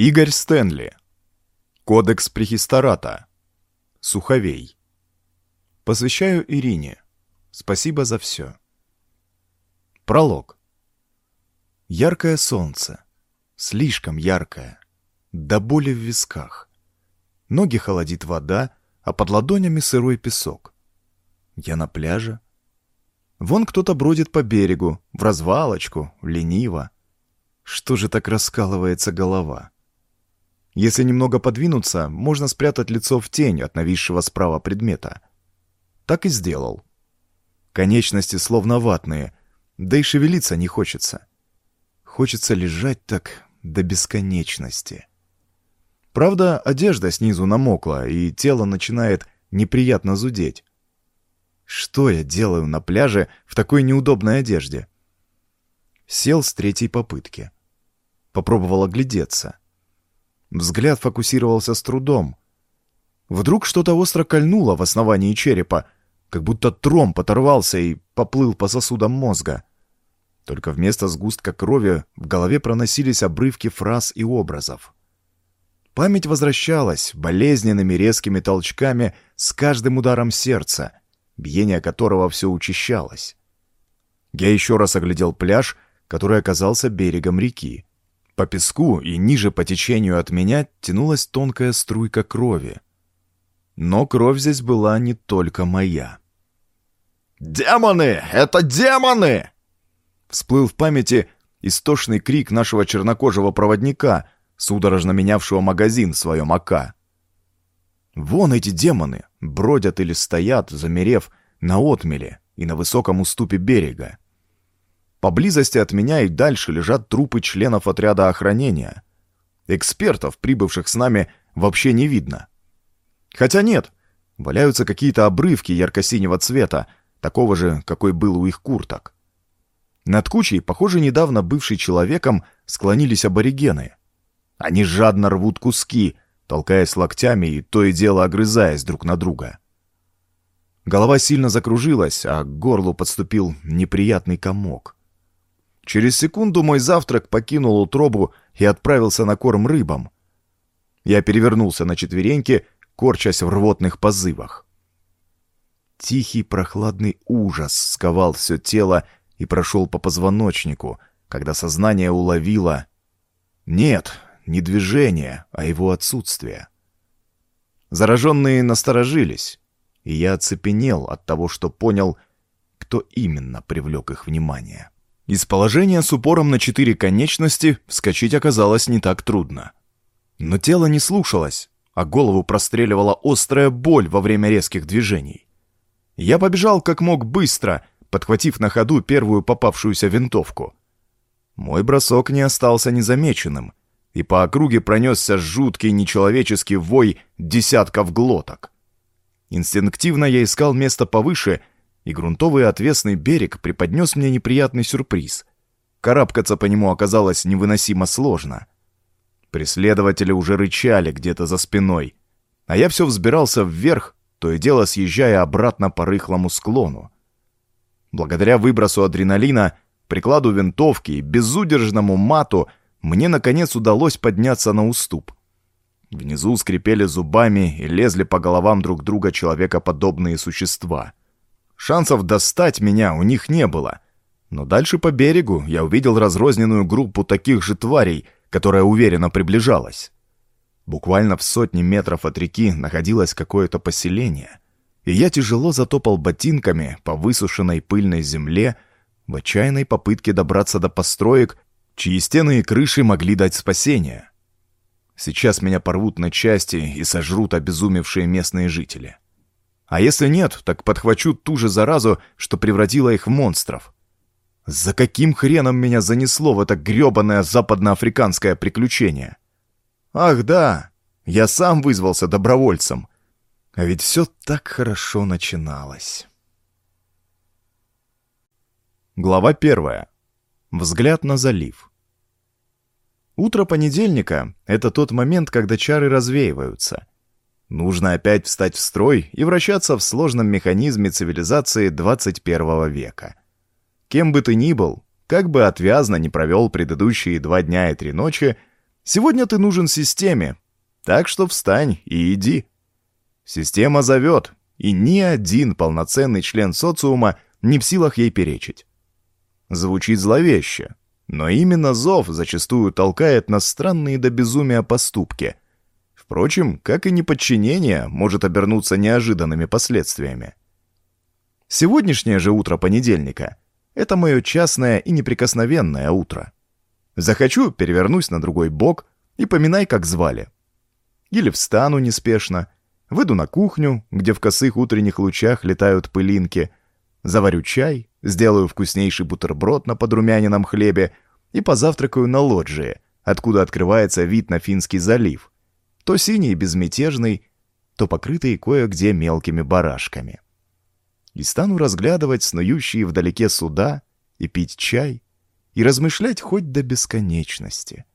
Игорь Стэнли. Кодекс Прехистората. Суховей. Посвящаю Ирине. Спасибо за все. Пролог. Яркое солнце. Слишком яркое. До боли в висках. Ноги холодит вода, а под ладонями сырой песок. Я на пляже. Вон кто-то бродит по берегу, в развалочку, лениво. Что же так раскалывается голова? Если немного подвинуться, можно спрятать лицо в тень от нависшего справа предмета. Так и сделал. Конечности словно ватные, да и шевелиться не хочется. Хочется лежать так до бесконечности. Правда, одежда снизу намокла, и тело начинает неприятно зудеть. Что я делаю на пляже в такой неудобной одежде? Сел с третьей попытки. Попробовал оглядеться. Взгляд фокусировался с трудом. Вдруг что-то остро кольнуло в основании черепа, как будто тромб оторвался и поплыл по сосудам мозга. Только вместо сгустка крови в голове проносились обрывки фраз и образов. Память возвращалась болезненными резкими толчками с каждым ударом сердца, биение которого все учащалось. Я еще раз оглядел пляж, который оказался берегом реки. По песку и ниже по течению от меня тянулась тонкая струйка крови. Но кровь здесь была не только моя. «Демоны! Это демоны!» Всплыл в памяти истошный крик нашего чернокожего проводника, судорожно менявшего магазин в своем АК. Вон эти демоны бродят или стоят, замерев на отмеле и на высоком уступе берега. Поблизости от меня и дальше лежат трупы членов отряда охранения. Экспертов, прибывших с нами, вообще не видно. Хотя нет, валяются какие-то обрывки ярко-синего цвета, такого же, какой был у их курток. Над кучей, похоже, недавно бывший человеком, склонились аборигены. Они жадно рвут куски, толкаясь локтями и то и дело огрызаясь друг на друга. Голова сильно закружилась, а к горлу подступил неприятный комок. Через секунду мой завтрак покинул утробу и отправился на корм рыбам. Я перевернулся на четвереньки, корчась в рвотных позывах. Тихий прохладный ужас сковал все тело и прошел по позвоночнику, когда сознание уловило... Нет, не движение, а его отсутствие. Зараженные насторожились, и я оцепенел от того, что понял, кто именно привлек их внимание. Из положения с упором на четыре конечности вскочить оказалось не так трудно. Но тело не слушалось, а голову простреливала острая боль во время резких движений. Я побежал как мог быстро, подхватив на ходу первую попавшуюся винтовку. Мой бросок не остался незамеченным, и по округе пронесся жуткий нечеловеческий вой десятков глоток. Инстинктивно я искал место повыше — и грунтовый отвесный берег преподнес мне неприятный сюрприз. Карабкаться по нему оказалось невыносимо сложно. Преследователи уже рычали где-то за спиной, а я все взбирался вверх, то и дело съезжая обратно по рыхлому склону. Благодаря выбросу адреналина, прикладу винтовки и безудержному мату мне, наконец, удалось подняться на уступ. Внизу скрипели зубами и лезли по головам друг друга человекоподобные существа. Шансов достать меня у них не было. Но дальше по берегу я увидел разрозненную группу таких же тварей, которая уверенно приближалась. Буквально в сотни метров от реки находилось какое-то поселение, и я тяжело затопал ботинками по высушенной пыльной земле в отчаянной попытке добраться до построек, чьи стены и крыши могли дать спасение. Сейчас меня порвут на части и сожрут обезумевшие местные жители. А если нет, так подхвачу ту же заразу, что превратила их в монстров. За каким хреном меня занесло в это грёбаное западноафриканское приключение? Ах да, я сам вызвался добровольцем. А ведь все так хорошо начиналось. Глава первая. Взгляд на залив. Утро понедельника — это тот момент, когда чары развеиваются — Нужно опять встать в строй и вращаться в сложном механизме цивилизации 21 века. Кем бы ты ни был, как бы отвязно не провел предыдущие два дня и три ночи, Сегодня ты нужен системе, так что встань и иди. Система зовет, и ни один полноценный член социума не в силах ей перечить. Звучит зловеще, но именно зов зачастую толкает на странные до безумия поступки. Впрочем, как и неподчинение может обернуться неожиданными последствиями. Сегодняшнее же утро понедельника — это мое частное и неприкосновенное утро. Захочу — перевернусь на другой бок и поминай, как звали. Или встану неспешно, выйду на кухню, где в косых утренних лучах летают пылинки, заварю чай, сделаю вкуснейший бутерброд на подрумяненном хлебе и позавтракаю на лоджии, откуда открывается вид на Финский залив, то синий безмятежный, то покрытый кое-где мелкими барашками и стану разглядывать снующие вдалеке суда и пить чай, и размышлять хоть до бесконечности.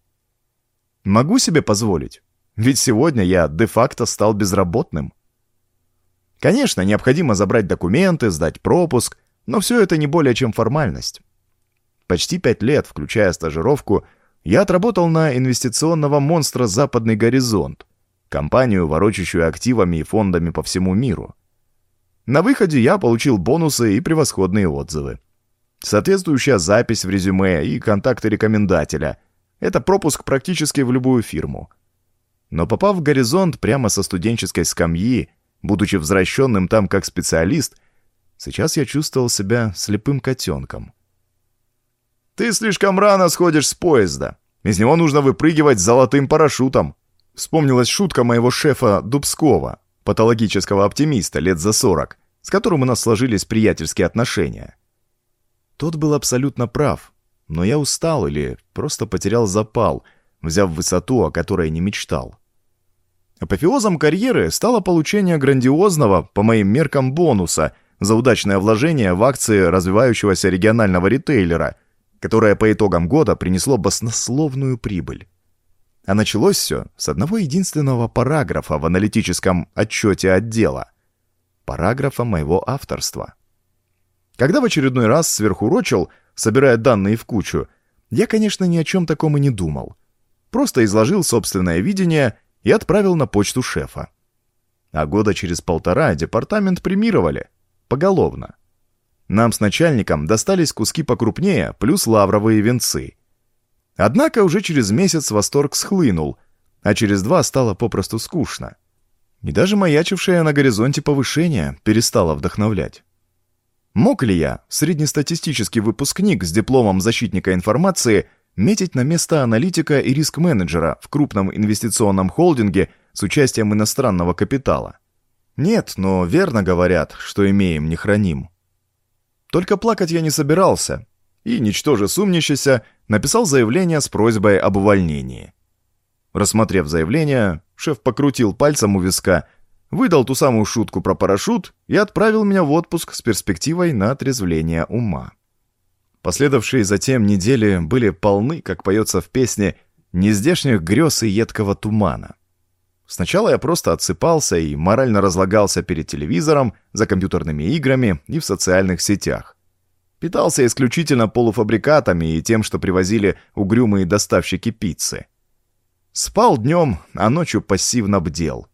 Могу себе позволить, ведь сегодня я де-факто стал безработным. Конечно, необходимо забрать документы, сдать пропуск, но все это не более чем формальность. Почти пять лет, включая стажировку, я отработал на инвестиционного монстра «Западный горизонт», компанию, ворочащую активами и фондами по всему миру. На выходе я получил бонусы и превосходные отзывы. Соответствующая запись в резюме и контакты рекомендателя. Это пропуск практически в любую фирму. Но попав в горизонт прямо со студенческой скамьи, будучи возвращенным там как специалист, сейчас я чувствовал себя слепым котенком. «Ты слишком рано сходишь с поезда. Из него нужно выпрыгивать золотым парашютом», Вспомнилась шутка моего шефа Дубского, патологического оптимиста лет за сорок, с которым у нас сложились приятельские отношения. Тот был абсолютно прав, но я устал или просто потерял запал, взяв высоту, о которой не мечтал. Апофеозом карьеры стало получение грандиозного, по моим меркам, бонуса за удачное вложение в акции развивающегося регионального ритейлера, которое по итогам года принесло баснословную прибыль. А началось все с одного единственного параграфа в аналитическом отчете отдела. Параграфа моего авторства. Когда в очередной раз сверхурочил, собирая данные в кучу, я, конечно, ни о чем таком и не думал. Просто изложил собственное видение и отправил на почту шефа. А года через полтора департамент премировали. Поголовно. Нам с начальником достались куски покрупнее, плюс лавровые венцы — Однако уже через месяц восторг схлынул, а через два стало попросту скучно. И даже маячившее на горизонте повышение перестало вдохновлять. Мог ли я, среднестатистический выпускник с дипломом защитника информации, метить на место аналитика и риск-менеджера в крупном инвестиционном холдинге с участием иностранного капитала? Нет, но верно говорят, что имеем, не храним. Только плакать я не собирался, и, ничтоже сумнящийся, написал заявление с просьбой об увольнении. Рассмотрев заявление, шеф покрутил пальцем у виска, выдал ту самую шутку про парашют и отправил меня в отпуск с перспективой на отрезвление ума. Последовавшие затем недели были полны, как поется в песне, нездешних грез и едкого тумана. Сначала я просто отсыпался и морально разлагался перед телевизором, за компьютерными играми и в социальных сетях. Питался исключительно полуфабрикатами и тем, что привозили угрюмые доставщики пиццы. Спал днем, а ночью пассивно бдел.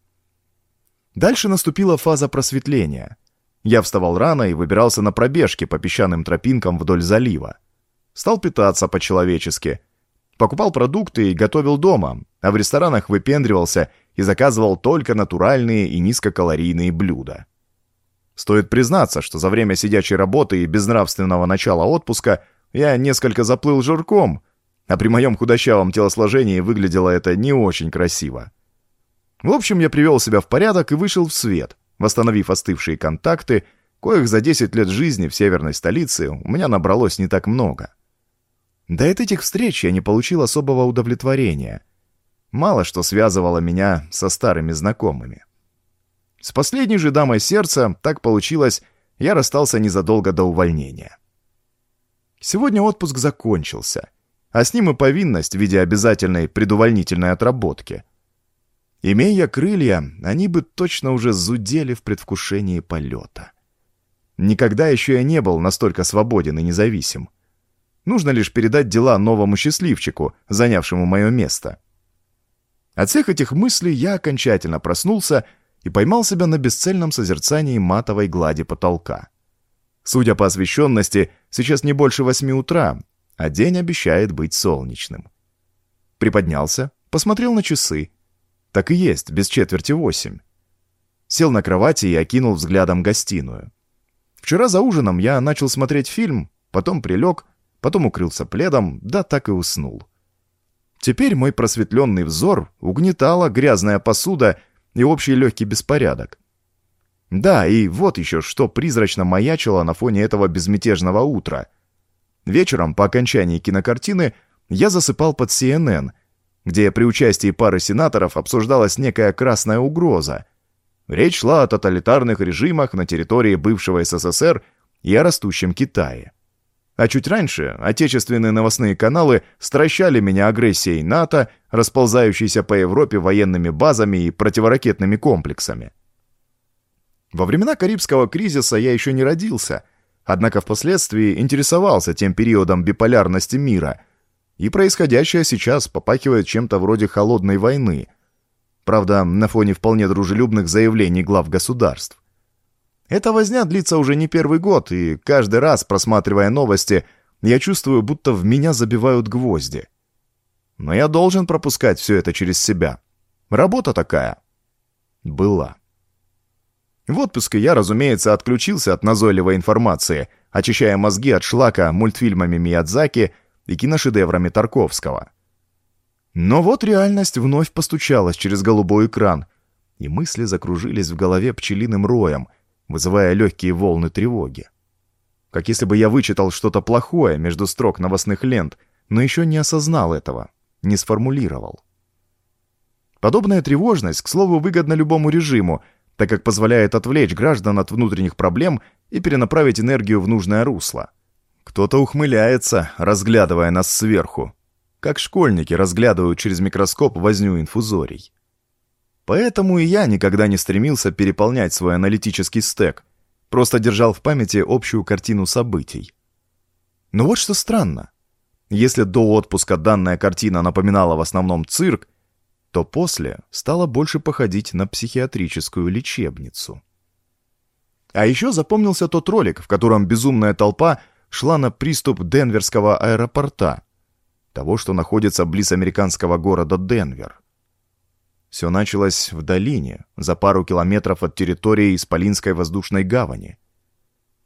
Дальше наступила фаза просветления. Я вставал рано и выбирался на пробежки по песчаным тропинкам вдоль залива. Стал питаться по-человечески. Покупал продукты и готовил дома, а в ресторанах выпендривался и заказывал только натуральные и низкокалорийные блюда. Стоит признаться, что за время сидячей работы и безнравственного начала отпуска я несколько заплыл жирком, а при моем худощавом телосложении выглядело это не очень красиво. В общем, я привел себя в порядок и вышел в свет, восстановив остывшие контакты, коих за 10 лет жизни в северной столице у меня набралось не так много. Да от этих встреч я не получил особого удовлетворения. Мало что связывало меня со старыми знакомыми. С последней же дамой сердца, так получилось, я расстался незадолго до увольнения. Сегодня отпуск закончился, а с ним и повинность в виде обязательной предувольнительной отработки. Имея крылья, они бы точно уже зудели в предвкушении полета. Никогда еще я не был настолько свободен и независим. Нужно лишь передать дела новому счастливчику, занявшему мое место. От всех этих мыслей я окончательно проснулся и поймал себя на бесцельном созерцании матовой глади потолка. Судя по освещенности, сейчас не больше восьми утра, а день обещает быть солнечным. Приподнялся, посмотрел на часы. Так и есть, без четверти восемь. Сел на кровати и окинул взглядом гостиную. Вчера за ужином я начал смотреть фильм, потом прилег, потом укрылся пледом, да так и уснул. Теперь мой просветленный взор угнетала грязная посуда и общий легкий беспорядок. Да, и вот еще что призрачно маячило на фоне этого безмятежного утра. Вечером, по окончании кинокартины, я засыпал под CNN, где при участии пары сенаторов обсуждалась некая красная угроза. Речь шла о тоталитарных режимах на территории бывшего СССР и о растущем Китае. А чуть раньше отечественные новостные каналы стращали меня агрессией НАТО, расползающейся по Европе военными базами и противоракетными комплексами. Во времена Карибского кризиса я еще не родился, однако впоследствии интересовался тем периодом биполярности мира, и происходящее сейчас попахивает чем-то вроде холодной войны. Правда, на фоне вполне дружелюбных заявлений глав государств. Эта возня длится уже не первый год, и каждый раз, просматривая новости, я чувствую, будто в меня забивают гвозди. Но я должен пропускать все это через себя. Работа такая. Была. В отпуске я, разумеется, отключился от назойливой информации, очищая мозги от шлака мультфильмами Миядзаки и киношедеврами Тарковского. Но вот реальность вновь постучалась через голубой экран, и мысли закружились в голове пчелиным роем — вызывая легкие волны тревоги. Как если бы я вычитал что-то плохое между строк новостных лент, но еще не осознал этого, не сформулировал. Подобная тревожность, к слову, выгодна любому режиму, так как позволяет отвлечь граждан от внутренних проблем и перенаправить энергию в нужное русло. Кто-то ухмыляется, разглядывая нас сверху, как школьники разглядывают через микроскоп возню инфузорий. Поэтому и я никогда не стремился переполнять свой аналитический стек, просто держал в памяти общую картину событий. Но вот что странно. Если до отпуска данная картина напоминала в основном цирк, то после стала больше походить на психиатрическую лечебницу. А еще запомнился тот ролик, в котором безумная толпа шла на приступ Денверского аэропорта, того, что находится близ американского города Денвер. Все началось в долине, за пару километров от территории Исполинской воздушной гавани.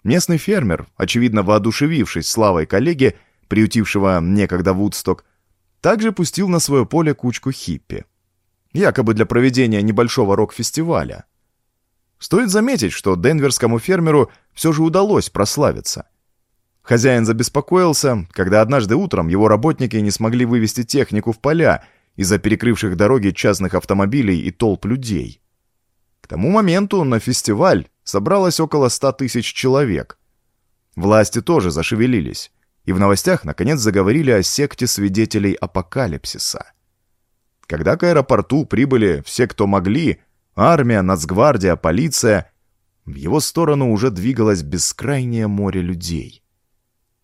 Местный фермер, очевидно воодушевившись славой коллеги, приютившего некогда Вудсток, также пустил на свое поле кучку хиппи. Якобы для проведения небольшого рок-фестиваля. Стоит заметить, что денверскому фермеру все же удалось прославиться. Хозяин забеспокоился, когда однажды утром его работники не смогли вывести технику в поля, из-за перекрывших дороги частных автомобилей и толп людей. К тому моменту на фестиваль собралось около ста тысяч человек. Власти тоже зашевелились, и в новостях наконец заговорили о секте свидетелей апокалипсиса. Когда к аэропорту прибыли все, кто могли, армия, нацгвардия, полиция, в его сторону уже двигалось бескрайнее море людей.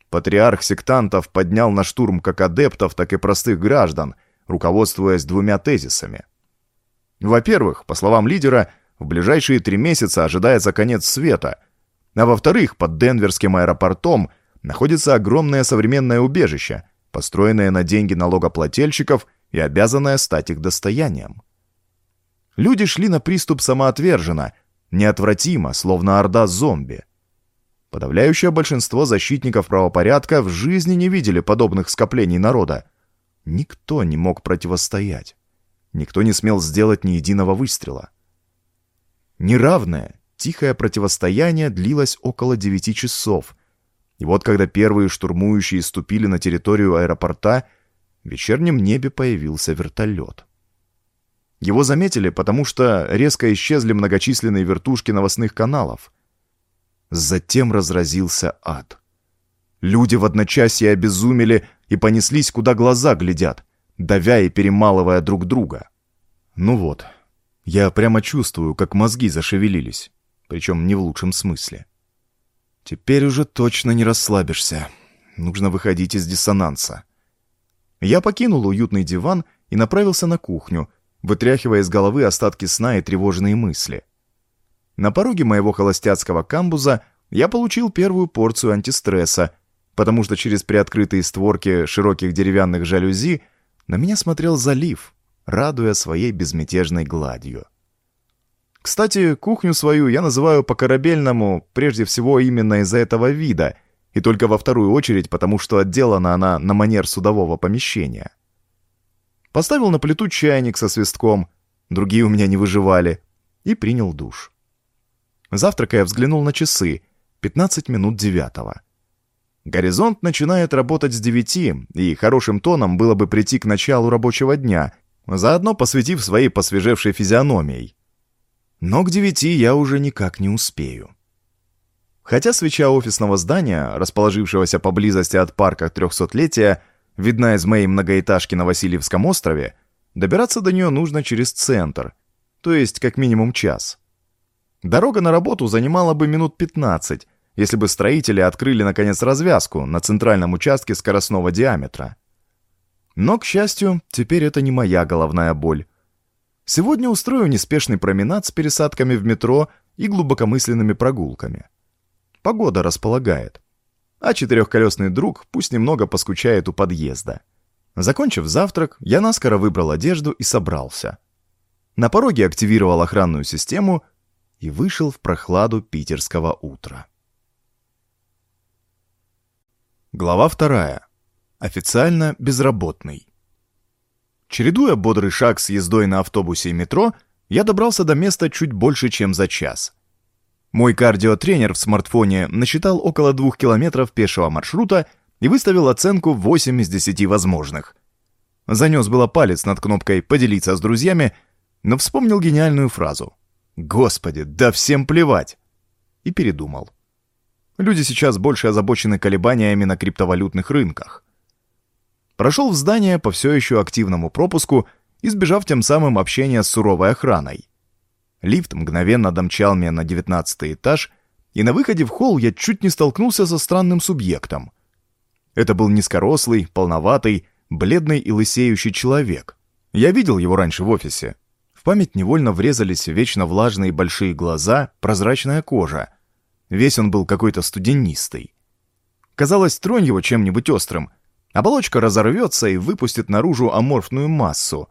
Патриарх сектантов поднял на штурм как адептов, так и простых граждан – руководствуясь двумя тезисами. Во-первых, по словам лидера, в ближайшие три месяца ожидается конец света, а во-вторых, под Денверским аэропортом находится огромное современное убежище, построенное на деньги налогоплательщиков и обязанное стать их достоянием. Люди шли на приступ самоотверженно, неотвратимо, словно орда зомби. Подавляющее большинство защитников правопорядка в жизни не видели подобных скоплений народа, Никто не мог противостоять. Никто не смел сделать ни единого выстрела. Неравное, тихое противостояние длилось около девяти часов. И вот когда первые штурмующие ступили на территорию аэропорта, в вечернем небе появился вертолет. Его заметили, потому что резко исчезли многочисленные вертушки новостных каналов. Затем разразился ад. Люди в одночасье обезумели и понеслись, куда глаза глядят, давя и перемалывая друг друга. Ну вот, я прямо чувствую, как мозги зашевелились, причем не в лучшем смысле. Теперь уже точно не расслабишься. Нужно выходить из диссонанса. Я покинул уютный диван и направился на кухню, вытряхивая из головы остатки сна и тревожные мысли. На пороге моего холостяцкого камбуза я получил первую порцию антистресса, потому что через приоткрытые створки широких деревянных жалюзи на меня смотрел залив, радуя своей безмятежной гладью. Кстати, кухню свою я называю по-корабельному прежде всего именно из-за этого вида, и только во вторую очередь потому, что отделана она на манер судового помещения. Поставил на плиту чайник со свистком, другие у меня не выживали, и принял душ. Завтракая, взглянул на часы, 15 минут девятого. Горизонт начинает работать с девяти, и хорошим тоном было бы прийти к началу рабочего дня, заодно посвятив своей посвежевшей физиономией. Но к девяти я уже никак не успею. Хотя свеча офисного здания, расположившегося поблизости от парка трехсотлетия, видна из моей многоэтажки на Васильевском острове, добираться до нее нужно через центр, то есть как минимум час. Дорога на работу занимала бы минут 15, если бы строители открыли наконец развязку на центральном участке скоростного диаметра. Но, к счастью, теперь это не моя головная боль. Сегодня устрою неспешный променад с пересадками в метро и глубокомысленными прогулками. Погода располагает. А четырехколесный друг пусть немного поскучает у подъезда. Закончив завтрак, я наскоро выбрал одежду и собрался. На пороге активировал охранную систему и вышел в прохладу питерского утра. Глава вторая. Официально безработный. Чередуя бодрый шаг с ездой на автобусе и метро, я добрался до места чуть больше, чем за час. Мой кардиотренер в смартфоне насчитал около двух километров пешего маршрута и выставил оценку 8 из 10 возможных. Занес было палец над кнопкой «Поделиться с друзьями», но вспомнил гениальную фразу «Господи, да всем плевать!» и передумал. Люди сейчас больше озабочены колебаниями на криптовалютных рынках. Прошел в здание по все еще активному пропуску, избежав тем самым общения с суровой охраной. Лифт мгновенно домчал меня на девятнадцатый этаж, и на выходе в холл я чуть не столкнулся со странным субъектом. Это был низкорослый, полноватый, бледный и лысеющий человек. Я видел его раньше в офисе. В память невольно врезались вечно влажные большие глаза, прозрачная кожа — Весь он был какой-то студенистый. Казалось, тронь его чем-нибудь острым. Оболочка разорвется и выпустит наружу аморфную массу.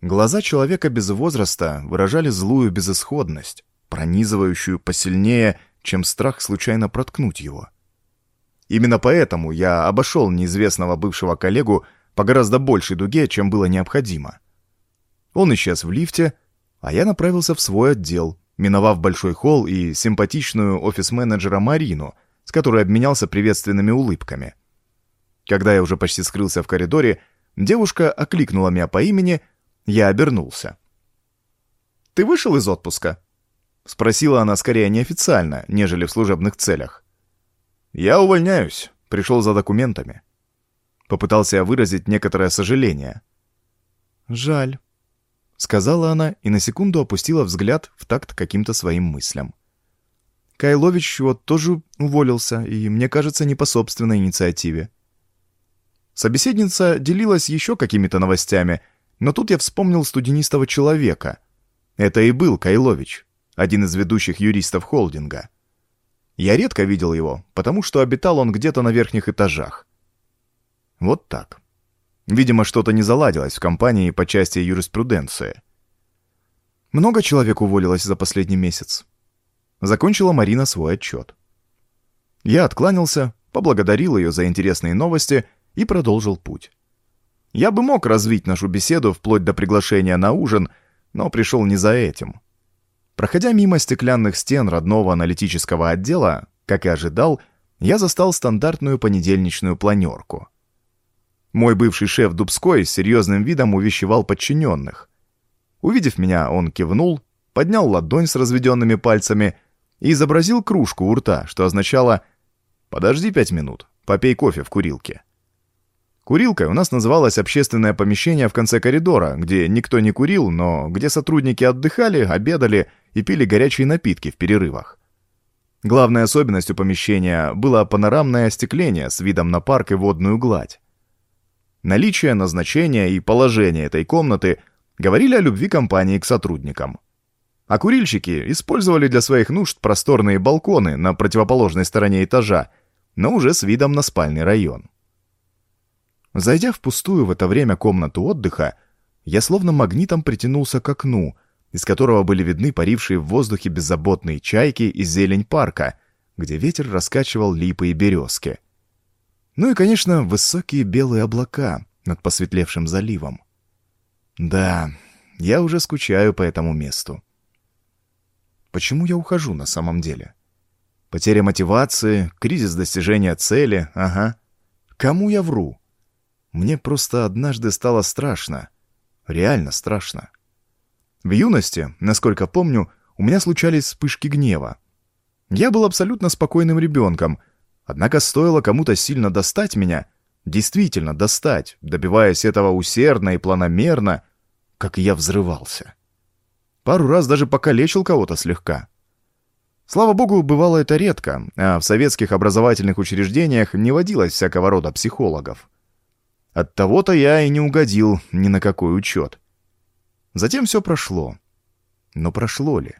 Глаза человека без возраста выражали злую безысходность, пронизывающую посильнее, чем страх случайно проткнуть его. Именно поэтому я обошел неизвестного бывшего коллегу по гораздо большей дуге, чем было необходимо. Он исчез в лифте, а я направился в свой отдел, миновав большой холл и симпатичную офис-менеджера Марину, с которой обменялся приветственными улыбками. Когда я уже почти скрылся в коридоре, девушка окликнула меня по имени, я обернулся. «Ты вышел из отпуска?» — спросила она скорее неофициально, нежели в служебных целях. «Я увольняюсь, пришел за документами». Попытался я выразить некоторое сожаление. «Жаль», — сказала она и на секунду опустила взгляд в такт каким-то своим мыслям. Кайлович вот тоже уволился, и, мне кажется, не по собственной инициативе. Собеседница делилась еще какими-то новостями, но тут я вспомнил студенистого человека. Это и был Кайлович, один из ведущих юристов холдинга. Я редко видел его, потому что обитал он где-то на верхних этажах. Вот так. Видимо, что-то не заладилось в компании по части юриспруденции. Много человек уволилось за последний месяц. Закончила Марина свой отчет. Я откланялся, поблагодарил ее за интересные новости и продолжил путь. Я бы мог развить нашу беседу вплоть до приглашения на ужин, но пришел не за этим. Проходя мимо стеклянных стен родного аналитического отдела, как и ожидал, я застал стандартную понедельничную планерку — мой бывший шеф Дубской с серьезным видом увещевал подчиненных. Увидев меня, он кивнул, поднял ладонь с разведенными пальцами и изобразил кружку у рта, что означало «Подожди пять минут, попей кофе в курилке». Курилкой у нас называлось общественное помещение в конце коридора, где никто не курил, но где сотрудники отдыхали, обедали и пили горячие напитки в перерывах. Главной особенностью помещения было панорамное остекление с видом на парк и водную гладь. Наличие, назначение и положение этой комнаты говорили о любви компании к сотрудникам. А курильщики использовали для своих нужд просторные балконы на противоположной стороне этажа, но уже с видом на спальный район. Зайдя в пустую в это время комнату отдыха, я словно магнитом притянулся к окну, из которого были видны парившие в воздухе беззаботные чайки и зелень парка, где ветер раскачивал липы и березки. Ну и, конечно, высокие белые облака над посветлевшим заливом. Да, я уже скучаю по этому месту. Почему я ухожу на самом деле? Потеря мотивации, кризис достижения цели, ага. Кому я вру? Мне просто однажды стало страшно. Реально страшно. В юности, насколько помню, у меня случались вспышки гнева. Я был абсолютно спокойным ребенком, однако стоило кому-то сильно достать меня, действительно достать, добиваясь этого усердно и планомерно, как я взрывался. Пару раз даже покалечил кого-то слегка. Слава богу, бывало это редко, а в советских образовательных учреждениях не водилось всякого рода психологов. От того-то я и не угодил ни на какой учет. Затем все прошло. Но прошло ли?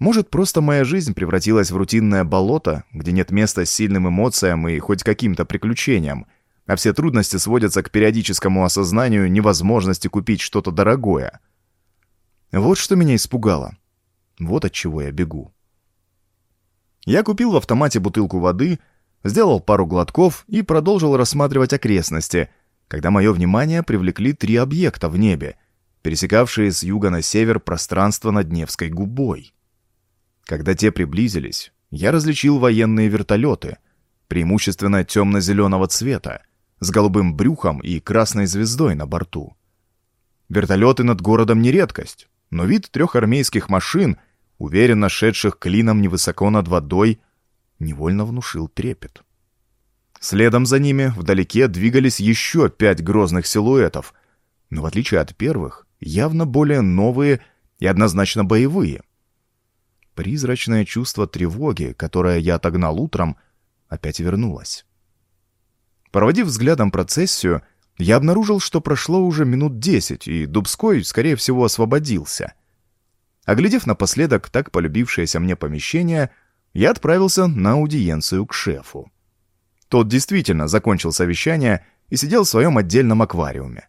Может, просто моя жизнь превратилась в рутинное болото, где нет места сильным эмоциям и хоть каким-то приключениям, а все трудности сводятся к периодическому осознанию невозможности купить что-то дорогое. Вот что меня испугало. Вот от чего я бегу. Я купил в автомате бутылку воды, сделал пару глотков и продолжил рассматривать окрестности, когда мое внимание привлекли три объекта в небе — пересекавшие с юга на север пространство над Невской губой. Когда те приблизились, я различил военные вертолеты, преимущественно темно-зеленого цвета, с голубым брюхом и красной звездой на борту. Вертолеты над городом не редкость, но вид трех армейских машин, уверенно шедших клином невысоко над водой, невольно внушил трепет. Следом за ними вдалеке двигались еще пять грозных силуэтов, но в отличие от первых, явно более новые и однозначно боевые. Призрачное чувство тревоги, которое я отогнал утром, опять вернулось. Проводив взглядом процессию, я обнаружил, что прошло уже минут десять, и Дубской, скорее всего, освободился. Оглядев напоследок так полюбившееся мне помещение, я отправился на аудиенцию к шефу. Тот действительно закончил совещание и сидел в своем отдельном аквариуме.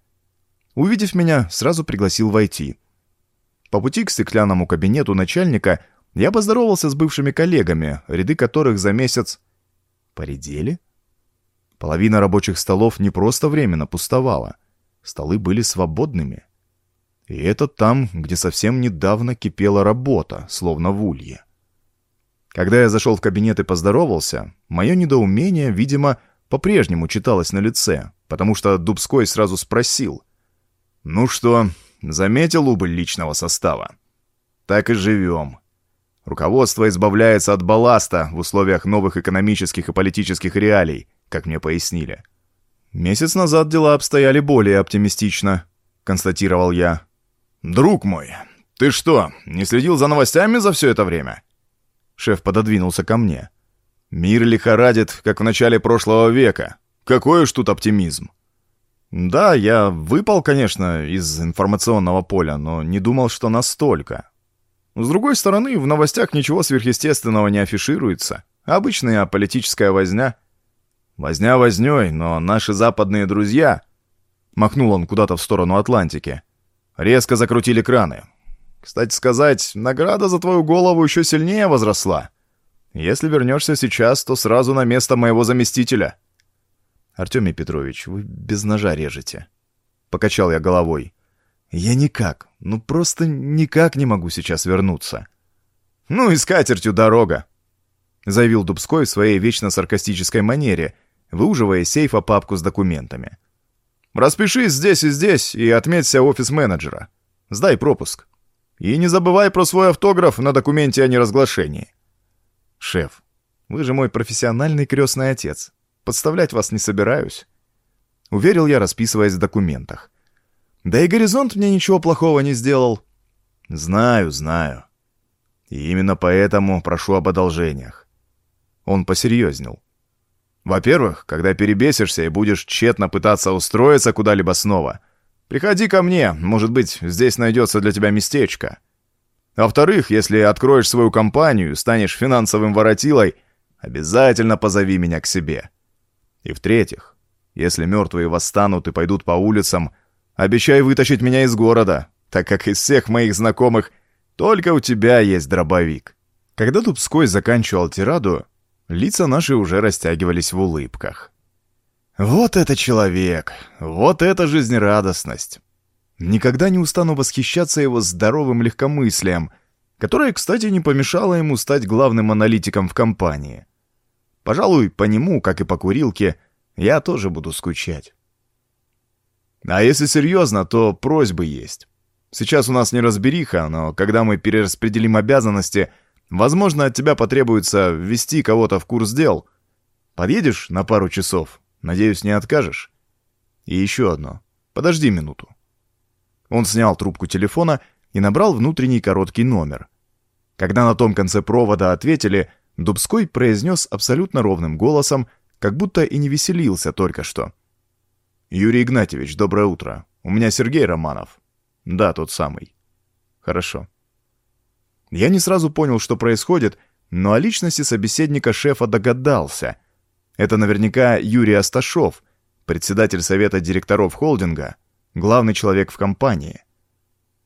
Увидев меня, сразу пригласил войти. По пути к стеклянному кабинету начальника я поздоровался с бывшими коллегами, ряды которых за месяц поредели. Половина рабочих столов не просто временно пустовала. Столы были свободными. И это там, где совсем недавно кипела работа, словно в улье. Когда я зашел в кабинет и поздоровался, мое недоумение, видимо, по-прежнему читалось на лице, потому что Дубской сразу спросил — ну что, заметил убыль личного состава? Так и живем. Руководство избавляется от балласта в условиях новых экономических и политических реалий, как мне пояснили. Месяц назад дела обстояли более оптимистично, констатировал я. Друг мой, ты что, не следил за новостями за все это время? Шеф пододвинулся ко мне. Мир лихорадит, как в начале прошлого века. Какой уж тут оптимизм. Да, я выпал, конечно, из информационного поля, но не думал, что настолько. С другой стороны, в новостях ничего сверхъестественного не афишируется. Обычная политическая возня. Возня вознёй, но наши западные друзья... Махнул он куда-то в сторону Атлантики. Резко закрутили краны. Кстати сказать, награда за твою голову еще сильнее возросла. Если вернешься сейчас, то сразу на место моего заместителя. «Артемий Петрович, вы без ножа режете». Покачал я головой. «Я никак, ну просто никак не могу сейчас вернуться». «Ну и с катертью дорога», — заявил Дубской в своей вечно саркастической манере, выуживая из сейфа папку с документами. «Распишись здесь и здесь и отметься офис менеджера. Сдай пропуск. И не забывай про свой автограф на документе о неразглашении». «Шеф, вы же мой профессиональный крестный отец. Подставлять вас не собираюсь. Уверил я, расписываясь в документах. Да и горизонт мне ничего плохого не сделал. Знаю, знаю. И именно поэтому прошу об одолжениях. Он посерьезнел. Во-первых, когда перебесишься и будешь тщетно пытаться устроиться куда-либо снова, Приходи ко мне, может быть, здесь найдется для тебя местечко. Во-вторых, если откроешь свою компанию, станешь финансовым воротилой, обязательно позови меня к себе. И в-третьих, если мертвые восстанут и пойдут по улицам, обещай вытащить меня из города, так как из всех моих знакомых только у тебя есть дробовик». Когда Дубской заканчивал тираду, лица наши уже растягивались в улыбках. Вот это человек! Вот это жизнерадостность! Никогда не устану восхищаться его здоровым легкомыслием, которое, кстати, не помешало ему стать главным аналитиком в компании. Пожалуй, по нему, как и по курилке, я тоже буду скучать. А если серьезно, то просьбы есть. Сейчас у нас не разбериха, но когда мы перераспределим обязанности, возможно, от тебя потребуется ввести кого-то в курс дел. Подъедешь на пару часов, Надеюсь, не откажешь? И еще одно. Подожди минуту. Он снял трубку телефона и набрал внутренний короткий номер. Когда на том конце провода ответили, Дубской произнес абсолютно ровным голосом, как будто и не веселился только что. «Юрий Игнатьевич, доброе утро. У меня Сергей Романов». «Да, тот самый». «Хорошо». Я не сразу понял, что происходит, но о личности собеседника шефа догадался — это наверняка Юрий Асташов, председатель совета директоров холдинга, главный человек в компании.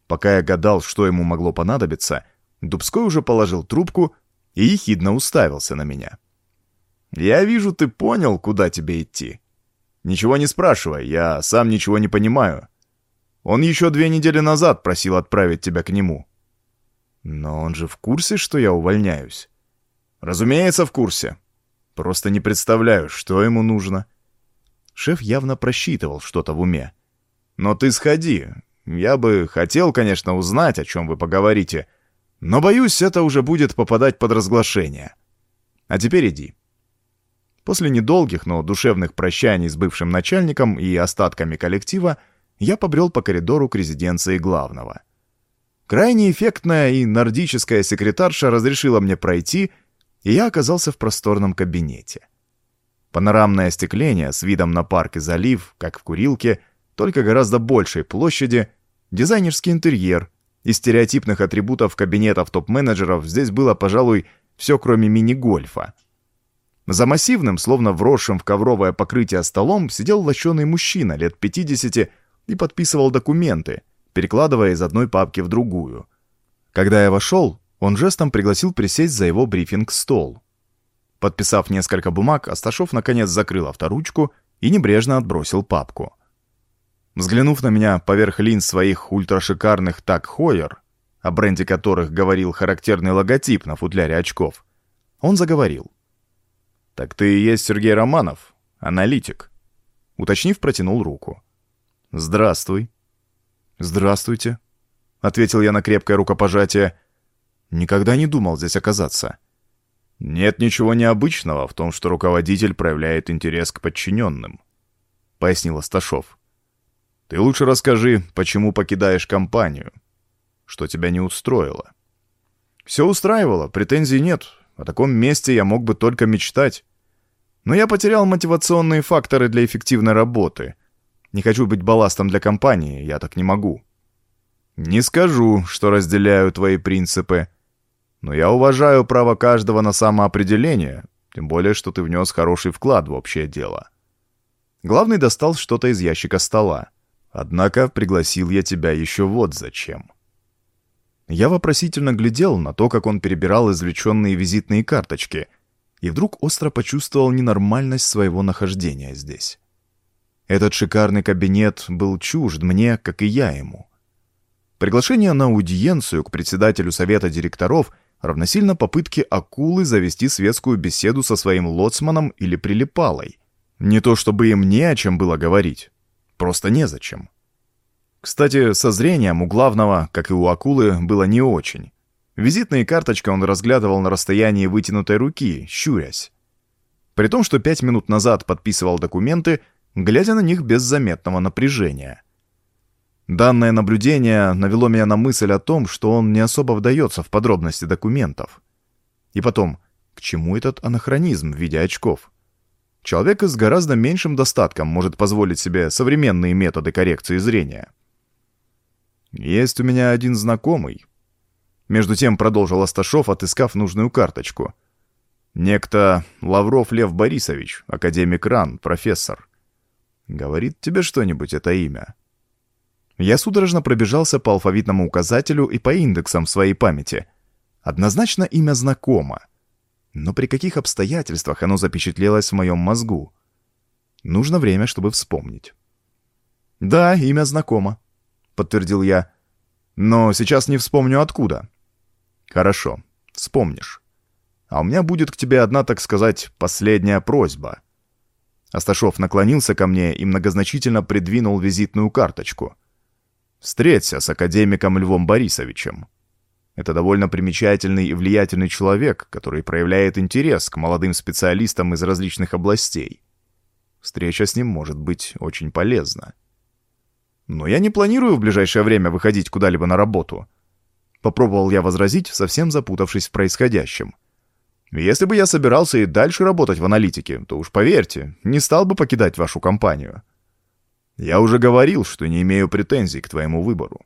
Пока я гадал, что ему могло понадобиться, Дубской уже положил трубку и ехидно уставился на меня. «Я вижу, ты понял, куда тебе идти. Ничего не спрашивай, я сам ничего не понимаю. Он еще две недели назад просил отправить тебя к нему». «Но он же в курсе, что я увольняюсь?» «Разумеется, в курсе. Просто не представляю, что ему нужно. Шеф явно просчитывал что-то в уме. Но ты сходи. Я бы хотел, конечно, узнать, о чем вы поговорите. Но, боюсь, это уже будет попадать под разглашение. А теперь иди. После недолгих, но душевных прощаний с бывшим начальником и остатками коллектива я побрел по коридору к резиденции главного. Крайне эффектная и нордическая секретарша разрешила мне пройти — и я оказался в просторном кабинете. Панорамное остекление с видом на парк и залив, как в курилке, только гораздо большей площади, дизайнерский интерьер, из стереотипных атрибутов кабинетов топ-менеджеров здесь было, пожалуй, все кроме мини-гольфа. За массивным, словно вросшим в ковровое покрытие столом, сидел лощеный мужчина лет 50 и подписывал документы, перекладывая из одной папки в другую. Когда я вошел, он жестом пригласил присесть за его брифинг-стол. Подписав несколько бумаг, Асташов наконец закрыл авторучку и небрежно отбросил папку. Взглянув на меня поверх линз своих ультрашикарных так Хойер, о бренде которых говорил характерный логотип на футляре очков, он заговорил. «Так ты и есть Сергей Романов, аналитик». Уточнив, протянул руку. «Здравствуй». «Здравствуйте», — ответил я на крепкое рукопожатие, Никогда не думал здесь оказаться. Нет ничего необычного в том, что руководитель проявляет интерес к подчиненным, пояснил Асташов. Ты лучше расскажи, почему покидаешь компанию, что тебя не устроило. Все устраивало, претензий нет. О таком месте я мог бы только мечтать. Но я потерял мотивационные факторы для эффективной работы. Не хочу быть балластом для компании, я так не могу. Не скажу, что разделяю твои принципы, но я уважаю право каждого на самоопределение, тем более, что ты внес хороший вклад в общее дело. Главный достал что-то из ящика стола. Однако пригласил я тебя еще вот зачем. Я вопросительно глядел на то, как он перебирал извлеченные визитные карточки, и вдруг остро почувствовал ненормальность своего нахождения здесь. Этот шикарный кабинет был чужд мне, как и я ему. Приглашение на аудиенцию к председателю совета директоров — равносильно попытке акулы завести светскую беседу со своим лоцманом или прилипалой. Не то чтобы им не о чем было говорить, просто незачем. Кстати, со зрением у главного, как и у акулы, было не очень. Визитные карточки он разглядывал на расстоянии вытянутой руки, щурясь. При том, что пять минут назад подписывал документы, глядя на них без заметного напряжения. Данное наблюдение навело меня на мысль о том, что он не особо вдается в подробности документов. И потом, к чему этот анахронизм в виде очков? человек с гораздо меньшим достатком может позволить себе современные методы коррекции зрения. Есть у меня один знакомый. Между тем продолжил Асташов, отыскав нужную карточку. Некто Лавров Лев Борисович, академик РАН, профессор. Говорит тебе что-нибудь это имя? Я судорожно пробежался по алфавитному указателю и по индексам в своей памяти. Однозначно имя знакомо. Но при каких обстоятельствах оно запечатлелось в моем мозгу? Нужно время, чтобы вспомнить. «Да, имя знакомо», — подтвердил я. «Но сейчас не вспомню откуда». «Хорошо, вспомнишь. А у меня будет к тебе одна, так сказать, последняя просьба». Асташов наклонился ко мне и многозначительно придвинул визитную карточку. «Встреться с академиком Львом Борисовичем. Это довольно примечательный и влиятельный человек, который проявляет интерес к молодым специалистам из различных областей. Встреча с ним может быть очень полезна. Но я не планирую в ближайшее время выходить куда-либо на работу. Попробовал я возразить, совсем запутавшись в происходящем. Если бы я собирался и дальше работать в аналитике, то уж поверьте, не стал бы покидать вашу компанию. Я уже говорил, что не имею претензий к твоему выбору.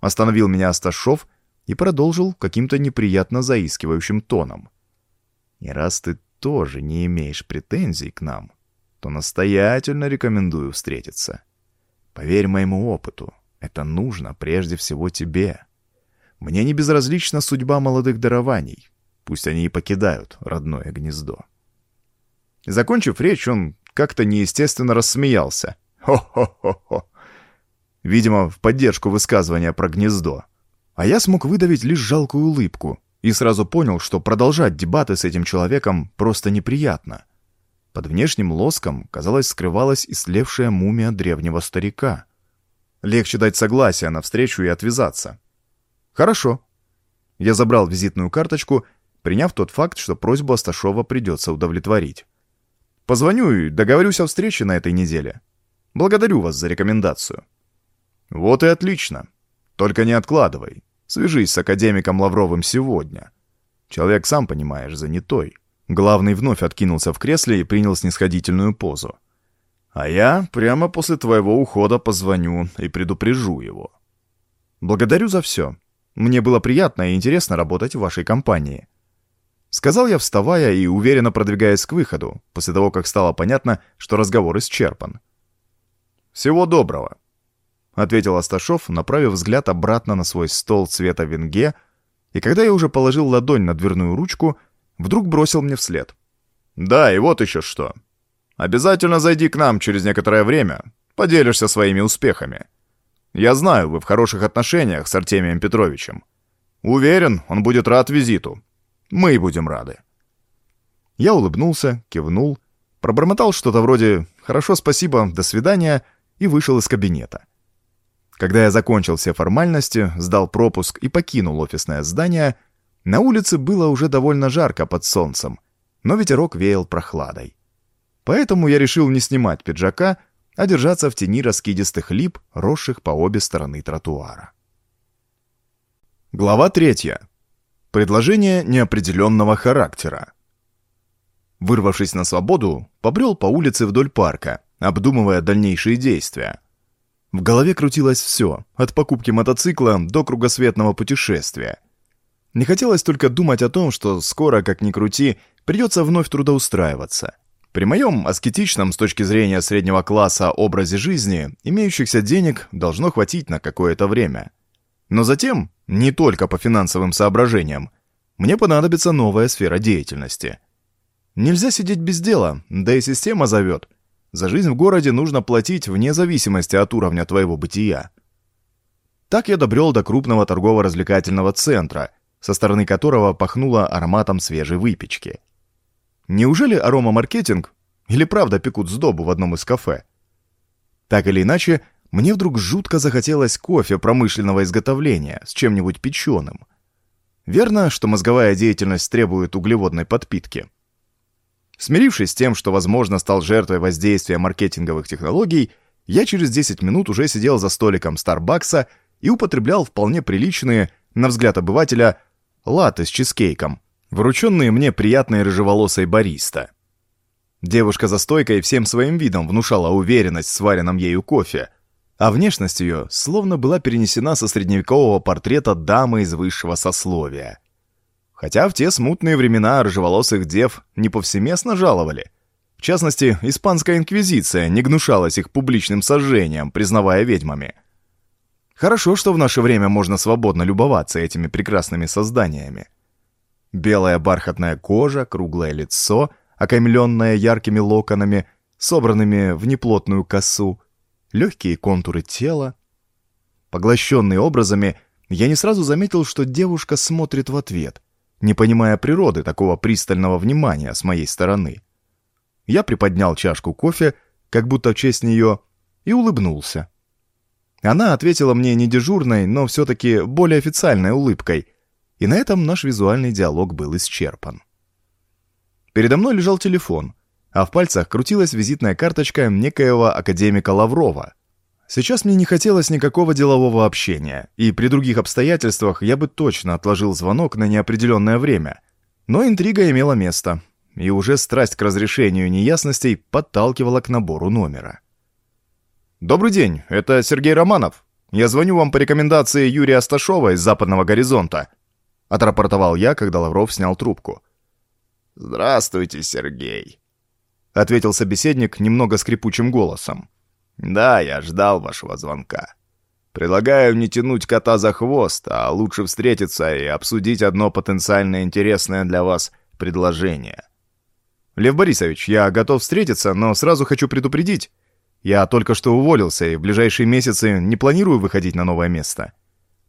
Остановил меня Асташов и продолжил каким-то неприятно заискивающим тоном. «И раз ты тоже не имеешь претензий к нам, то настоятельно рекомендую встретиться. Поверь моему опыту, это нужно прежде всего тебе. Мне не безразлична судьба молодых дарований, пусть они и покидают родное гнездо». Закончив речь, он как-то неестественно рассмеялся. «Хо-хо-хо-хо!» Видимо, в поддержку высказывания про гнездо. А я смог выдавить лишь жалкую улыбку и сразу понял, что продолжать дебаты с этим человеком просто неприятно. Под внешним лоском, казалось, скрывалась ислевшая мумия древнего старика. Легче дать согласие на встречу и отвязаться. Хорошо. Я забрал визитную карточку, приняв тот факт, что просьбу Асташова придется удовлетворить. Позвоню и договорюсь о встрече на этой неделе. Благодарю вас за рекомендацию. Вот и отлично. Только не откладывай. Свяжись с академиком Лавровым сегодня. Человек, сам понимаешь, занятой. Главный вновь откинулся в кресле и принял снисходительную позу. А я прямо после твоего ухода позвоню и предупрежу его. Благодарю за все. Мне было приятно и интересно работать в вашей компании. Сказал я, вставая и уверенно продвигаясь к выходу, после того, как стало понятно, что разговор исчерпан. Всего доброго. — ответил Асташов, направив взгляд обратно на свой стол цвета венге, и когда я уже положил ладонь на дверную ручку, вдруг бросил мне вслед. «Да, и вот еще что. Обязательно зайди к нам через некоторое время, поделишься своими успехами. Я знаю, вы в хороших отношениях с Артемием Петровичем. Уверен, он будет рад визиту. Мы будем рады». Я улыбнулся, кивнул, пробормотал что-то вроде «хорошо, спасибо, до свидания» и вышел из кабинета. Когда я закончил все формальности, сдал пропуск и покинул офисное здание, на улице было уже довольно жарко под солнцем, но ветерок веял прохладой. Поэтому я решил не снимать пиджака, а держаться в тени раскидистых лип, росших по обе стороны тротуара. Глава третья. Предложение неопределенного характера. Вырвавшись на свободу, побрел по улице вдоль парка, обдумывая дальнейшие действия. В голове крутилось все, от покупки мотоцикла до кругосветного путешествия. Не хотелось только думать о том, что скоро, как ни крути, придется вновь трудоустраиваться. При моем аскетичном с точки зрения среднего класса образе жизни, имеющихся денег должно хватить на какое-то время. Но затем, не только по финансовым соображениям, мне понадобится новая сфера деятельности. Нельзя сидеть без дела, да и система зовет – за жизнь в городе нужно платить вне зависимости от уровня твоего бытия. Так я добрел до крупного торгово-развлекательного центра, со стороны которого пахнуло ароматом свежей выпечки. Неужели аромамаркетинг или правда пекут сдобу в одном из кафе? Так или иначе, мне вдруг жутко захотелось кофе промышленного изготовления с чем-нибудь печеным. Верно, что мозговая деятельность требует углеводной подпитки. Смирившись с тем, что, возможно, стал жертвой воздействия маркетинговых технологий, я через 10 минут уже сидел за столиком Старбакса и употреблял вполне приличные, на взгляд обывателя, латте с чизкейком, врученные мне приятной рыжеволосой бариста. Девушка за стойкой всем своим видом внушала уверенность в сваренном ею кофе, а внешность ее словно была перенесена со средневекового портрета дамы из высшего сословия. Хотя в те смутные времена рыжеволосых дев не повсеместно жаловали. В частности, испанская инквизиция не гнушалась их публичным сожжением, признавая ведьмами. Хорошо, что в наше время можно свободно любоваться этими прекрасными созданиями. Белая бархатная кожа, круглое лицо, окаймленное яркими локонами, собранными в неплотную косу, легкие контуры тела. Поглощенный образами, я не сразу заметил, что девушка смотрит в ответ, не понимая природы такого пристального внимания с моей стороны. Я приподнял чашку кофе, как будто в честь нее, и улыбнулся. Она ответила мне не дежурной, но все-таки более официальной улыбкой, и на этом наш визуальный диалог был исчерпан. Передо мной лежал телефон, а в пальцах крутилась визитная карточка некоего академика Лаврова. Сейчас мне не хотелось никакого делового общения, и при других обстоятельствах я бы точно отложил звонок на неопределенное время. Но интрига имела место, и уже страсть к разрешению неясностей подталкивала к набору номера. «Добрый день, это Сергей Романов. Я звоню вам по рекомендации Юрия Асташова из «Западного горизонта», — отрапортовал я, когда Лавров снял трубку. «Здравствуйте, Сергей», — ответил собеседник немного скрипучим голосом. «Да, я ждал вашего звонка. Предлагаю не тянуть кота за хвост, а лучше встретиться и обсудить одно потенциально интересное для вас предложение». «Лев Борисович, я готов встретиться, но сразу хочу предупредить. Я только что уволился и в ближайшие месяцы не планирую выходить на новое место.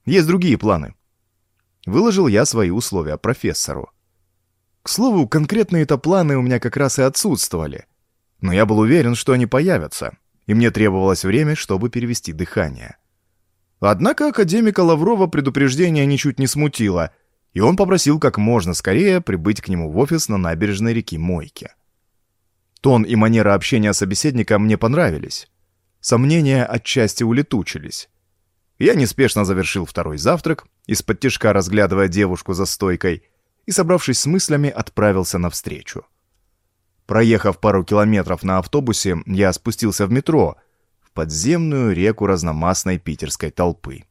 Есть другие планы. Выложил я свои условия профессору. К слову, конкретные-то планы у меня как раз и отсутствовали. Но я был уверен, что они появятся, и мне требовалось время, чтобы перевести дыхание. Однако академика Лаврова предупреждение ничуть не смутило, и он попросил как можно скорее прибыть к нему в офис на набережной реки Мойке. Тон и манера общения собеседника мне понравились. Сомнения отчасти улетучились. Я неспешно завершил второй завтрак, из-под тяжка разглядывая девушку за стойкой, и, собравшись с мыслями, отправился навстречу. Проехав пару километров на автобусе, я спустился в метро, в подземную реку разномастной питерской толпы.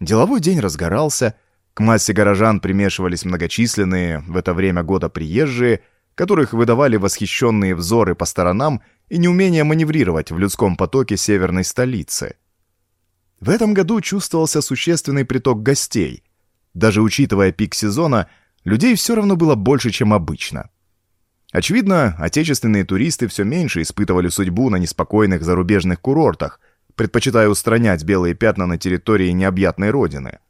Деловой день разгорался, к массе горожан примешивались многочисленные в это время года приезжие – которых выдавали восхищенные взоры по сторонам и неумение маневрировать в людском потоке северной столицы. В этом году чувствовался существенный приток гостей. Даже учитывая пик сезона, людей все равно было больше, чем обычно. Очевидно, отечественные туристы все меньше испытывали судьбу на неспокойных зарубежных курортах, предпочитая устранять белые пятна на территории необъятной родины –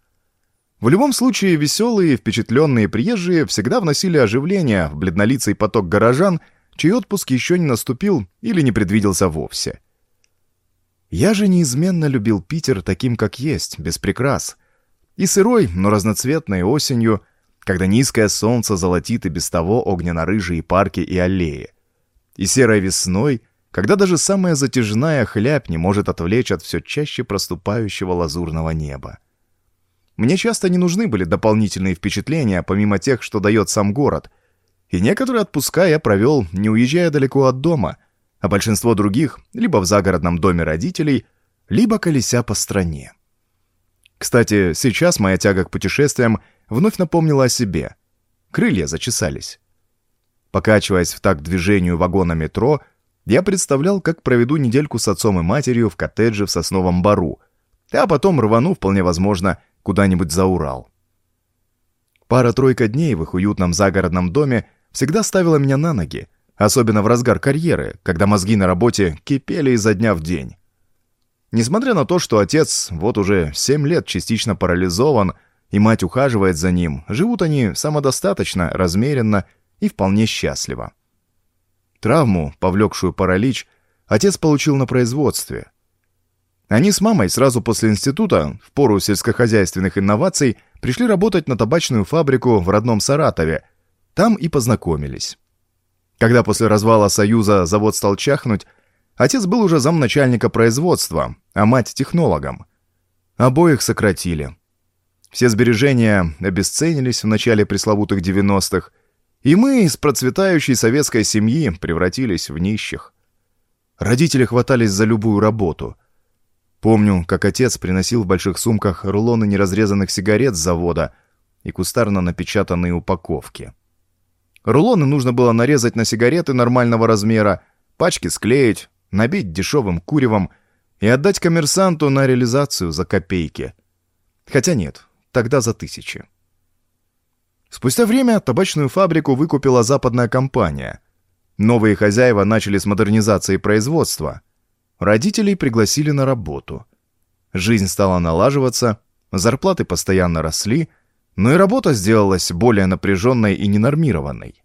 в любом случае, веселые и впечатленные приезжие всегда вносили оживление в бледнолицый поток горожан, чей отпуск еще не наступил или не предвиделся вовсе. Я же неизменно любил Питер таким, как есть, без прикрас. И сырой, но разноцветной осенью, когда низкое солнце золотит и без того огненно-рыжие парки и аллеи. И серой весной, когда даже самая затяжная хлябь не может отвлечь от все чаще проступающего лазурного неба. Мне часто не нужны были дополнительные впечатления, помимо тех, что дает сам город. И некоторые отпуска я провел, не уезжая далеко от дома, а большинство других либо в загородном доме родителей, либо колеся по стране. Кстати, сейчас моя тяга к путешествиям вновь напомнила о себе. Крылья зачесались. Покачиваясь в такт движению вагона метро, я представлял, как проведу недельку с отцом и матерью в коттедже в Сосновом Бару, а потом рвану, вполне возможно, куда-нибудь за Урал. Пара-тройка дней в их уютном загородном доме всегда ставила меня на ноги, особенно в разгар карьеры, когда мозги на работе кипели изо дня в день. Несмотря на то, что отец вот уже семь лет частично парализован, и мать ухаживает за ним, живут они самодостаточно, размеренно и вполне счастливо. Травму, повлекшую паралич, отец получил на производстве – они с мамой сразу после института, в пору сельскохозяйственных инноваций, пришли работать на табачную фабрику в родном Саратове. Там и познакомились. Когда после развала Союза завод стал чахнуть, отец был уже замначальника производства, а мать — технологом. Обоих сократили. Все сбережения обесценились в начале пресловутых 90-х, И мы из процветающей советской семьи превратились в нищих. Родители хватались за любую работу. Помню, как отец приносил в больших сумках рулоны неразрезанных сигарет с завода и кустарно напечатанные упаковки. Рулоны нужно было нарезать на сигареты нормального размера, пачки склеить, набить дешевым куревом и отдать коммерсанту на реализацию за копейки. Хотя нет, тогда за тысячи. Спустя время табачную фабрику выкупила западная компания. Новые хозяева начали с модернизации производства. Родителей пригласили на работу. Жизнь стала налаживаться, зарплаты постоянно росли, но и работа сделалась более напряженной и ненормированной.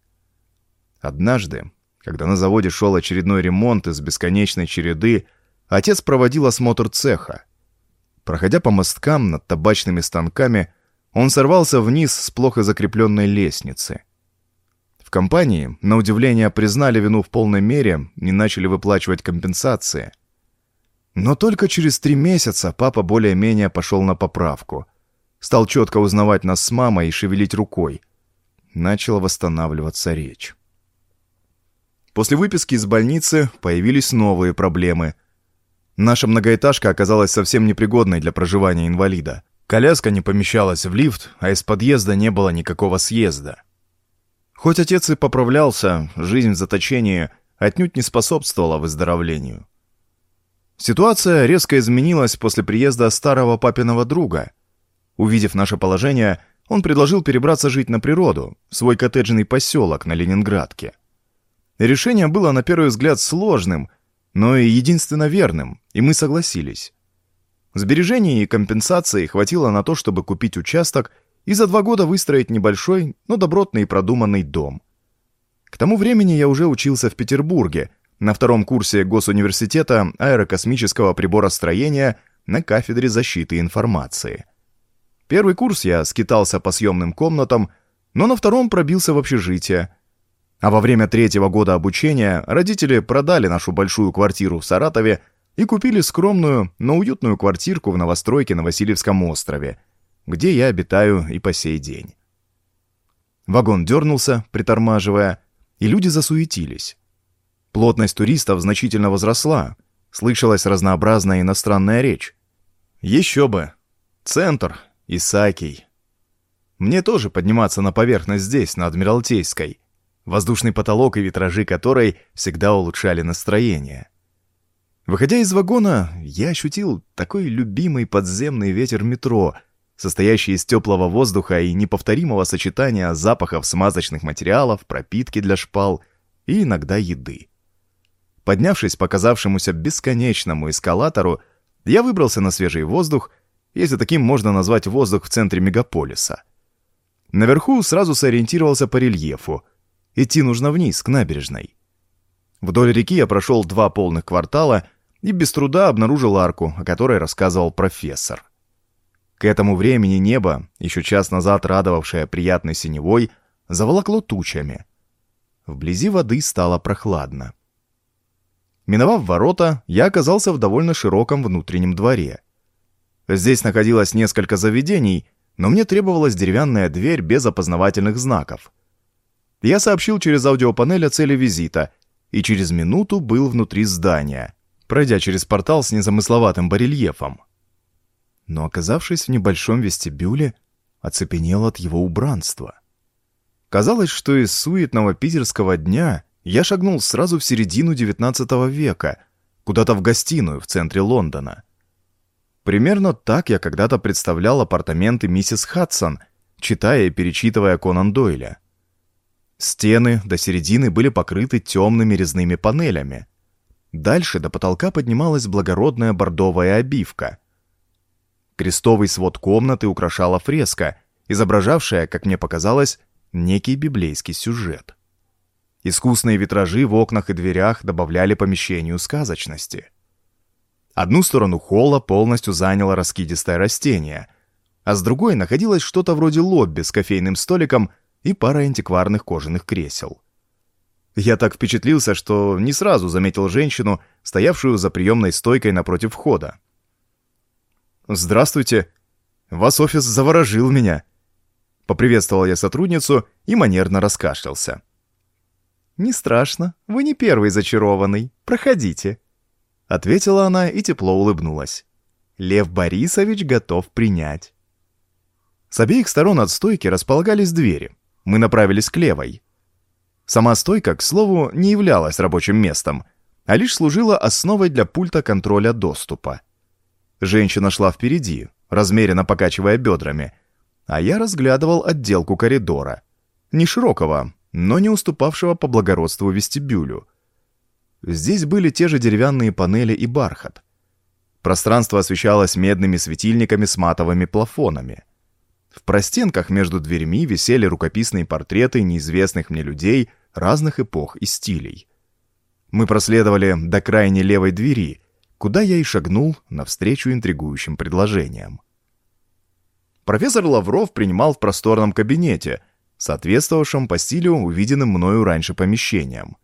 Однажды, когда на заводе шел очередной ремонт из бесконечной череды, отец проводил осмотр цеха. Проходя по мосткам над табачными станками, он сорвался вниз с плохо закрепленной лестницы. В компании, на удивление, признали вину в полной мере и начали выплачивать компенсации. Но только через три месяца папа более-менее пошел на поправку. Стал четко узнавать нас с мамой и шевелить рукой. Начала восстанавливаться речь. После выписки из больницы появились новые проблемы. Наша многоэтажка оказалась совсем непригодной для проживания инвалида. Коляска не помещалась в лифт, а из подъезда не было никакого съезда. Хоть отец и поправлялся, жизнь в заточении отнюдь не способствовала выздоровлению. Ситуация резко изменилась после приезда старого папиного друга. Увидев наше положение, он предложил перебраться жить на природу, в свой коттеджный поселок на Ленинградке. Решение было на первый взгляд сложным, но и единственно верным, и мы согласились. Сбережений и компенсации хватило на то, чтобы купить участок и за два года выстроить небольшой, но добротный и продуманный дом. К тому времени я уже учился в Петербурге, на втором курсе Госуниверситета аэрокосмического приборостроения на кафедре защиты информации. Первый курс я скитался по съемным комнатам, но на втором пробился в общежитие. А во время третьего года обучения родители продали нашу большую квартиру в Саратове и купили скромную, но уютную квартирку в новостройке на Васильевском острове, где я обитаю и по сей день. Вагон дернулся, притормаживая, и люди засуетились. Плотность туристов значительно возросла, слышалась разнообразная иностранная речь. Еще бы! Центр, Исакий. Мне тоже подниматься на поверхность здесь, на Адмиралтейской, воздушный потолок и витражи которой всегда улучшали настроение. Выходя из вагона, я ощутил такой любимый подземный ветер метро, состоящий из теплого воздуха и неповторимого сочетания запахов смазочных материалов, пропитки для шпал и иногда еды. Поднявшись по казавшемуся бесконечному эскалатору, я выбрался на свежий воздух, если таким можно назвать воздух в центре мегаполиса. Наверху сразу сориентировался по рельефу. Идти нужно вниз, к набережной. Вдоль реки я прошел два полных квартала и без труда обнаружил арку, о которой рассказывал профессор. К этому времени небо, еще час назад радовавшее приятной синевой, заволокло тучами. Вблизи воды стало прохладно. Миновав ворота, я оказался в довольно широком внутреннем дворе. Здесь находилось несколько заведений, но мне требовалась деревянная дверь без опознавательных знаков. Я сообщил через аудиопанель о цели визита и через минуту был внутри здания — пройдя через портал с незамысловатым барельефом. Но, оказавшись в небольшом вестибюле, оцепенел от его убранства. Казалось, что из суетного питерского дня я шагнул сразу в середину XIX века, куда-то в гостиную в центре Лондона. Примерно так я когда-то представлял апартаменты миссис Хадсон, читая и перечитывая Конан Дойля. Стены до середины были покрыты темными резными панелями, Дальше до потолка поднималась благородная бордовая обивка. Крестовый свод комнаты украшала фреска, изображавшая, как мне показалось, некий библейский сюжет. Искусные витражи в окнах и дверях добавляли помещению сказочности. Одну сторону холла полностью заняло раскидистое растение, а с другой находилось что-то вроде лобби с кофейным столиком и парой антикварных кожаных кресел. Я так впечатлился, что не сразу заметил женщину, стоявшую за приемной стойкой напротив входа. «Здравствуйте. Вас офис заворожил меня». Поприветствовал я сотрудницу и манерно раскашлялся. «Не страшно, вы не первый зачарованный. Проходите», — ответила она и тепло улыбнулась. «Лев Борисович готов принять». С обеих сторон от стойки располагались двери. Мы направились к левой. Сама стойка, к слову, не являлась рабочим местом, а лишь служила основой для пульта контроля доступа. Женщина шла впереди, размеренно покачивая бедрами, а я разглядывал отделку коридора. Не широкого, но не уступавшего по благородству вестибюлю. Здесь были те же деревянные панели и бархат. Пространство освещалось медными светильниками с матовыми плафонами. В простенках между дверьми висели рукописные портреты неизвестных мне людей разных эпох и стилей. Мы проследовали до крайней левой двери, куда я и шагнул навстречу интригующим предложениям. Профессор Лавров принимал в просторном кабинете, соответствовавшем по стилю увиденным мною раньше помещениям.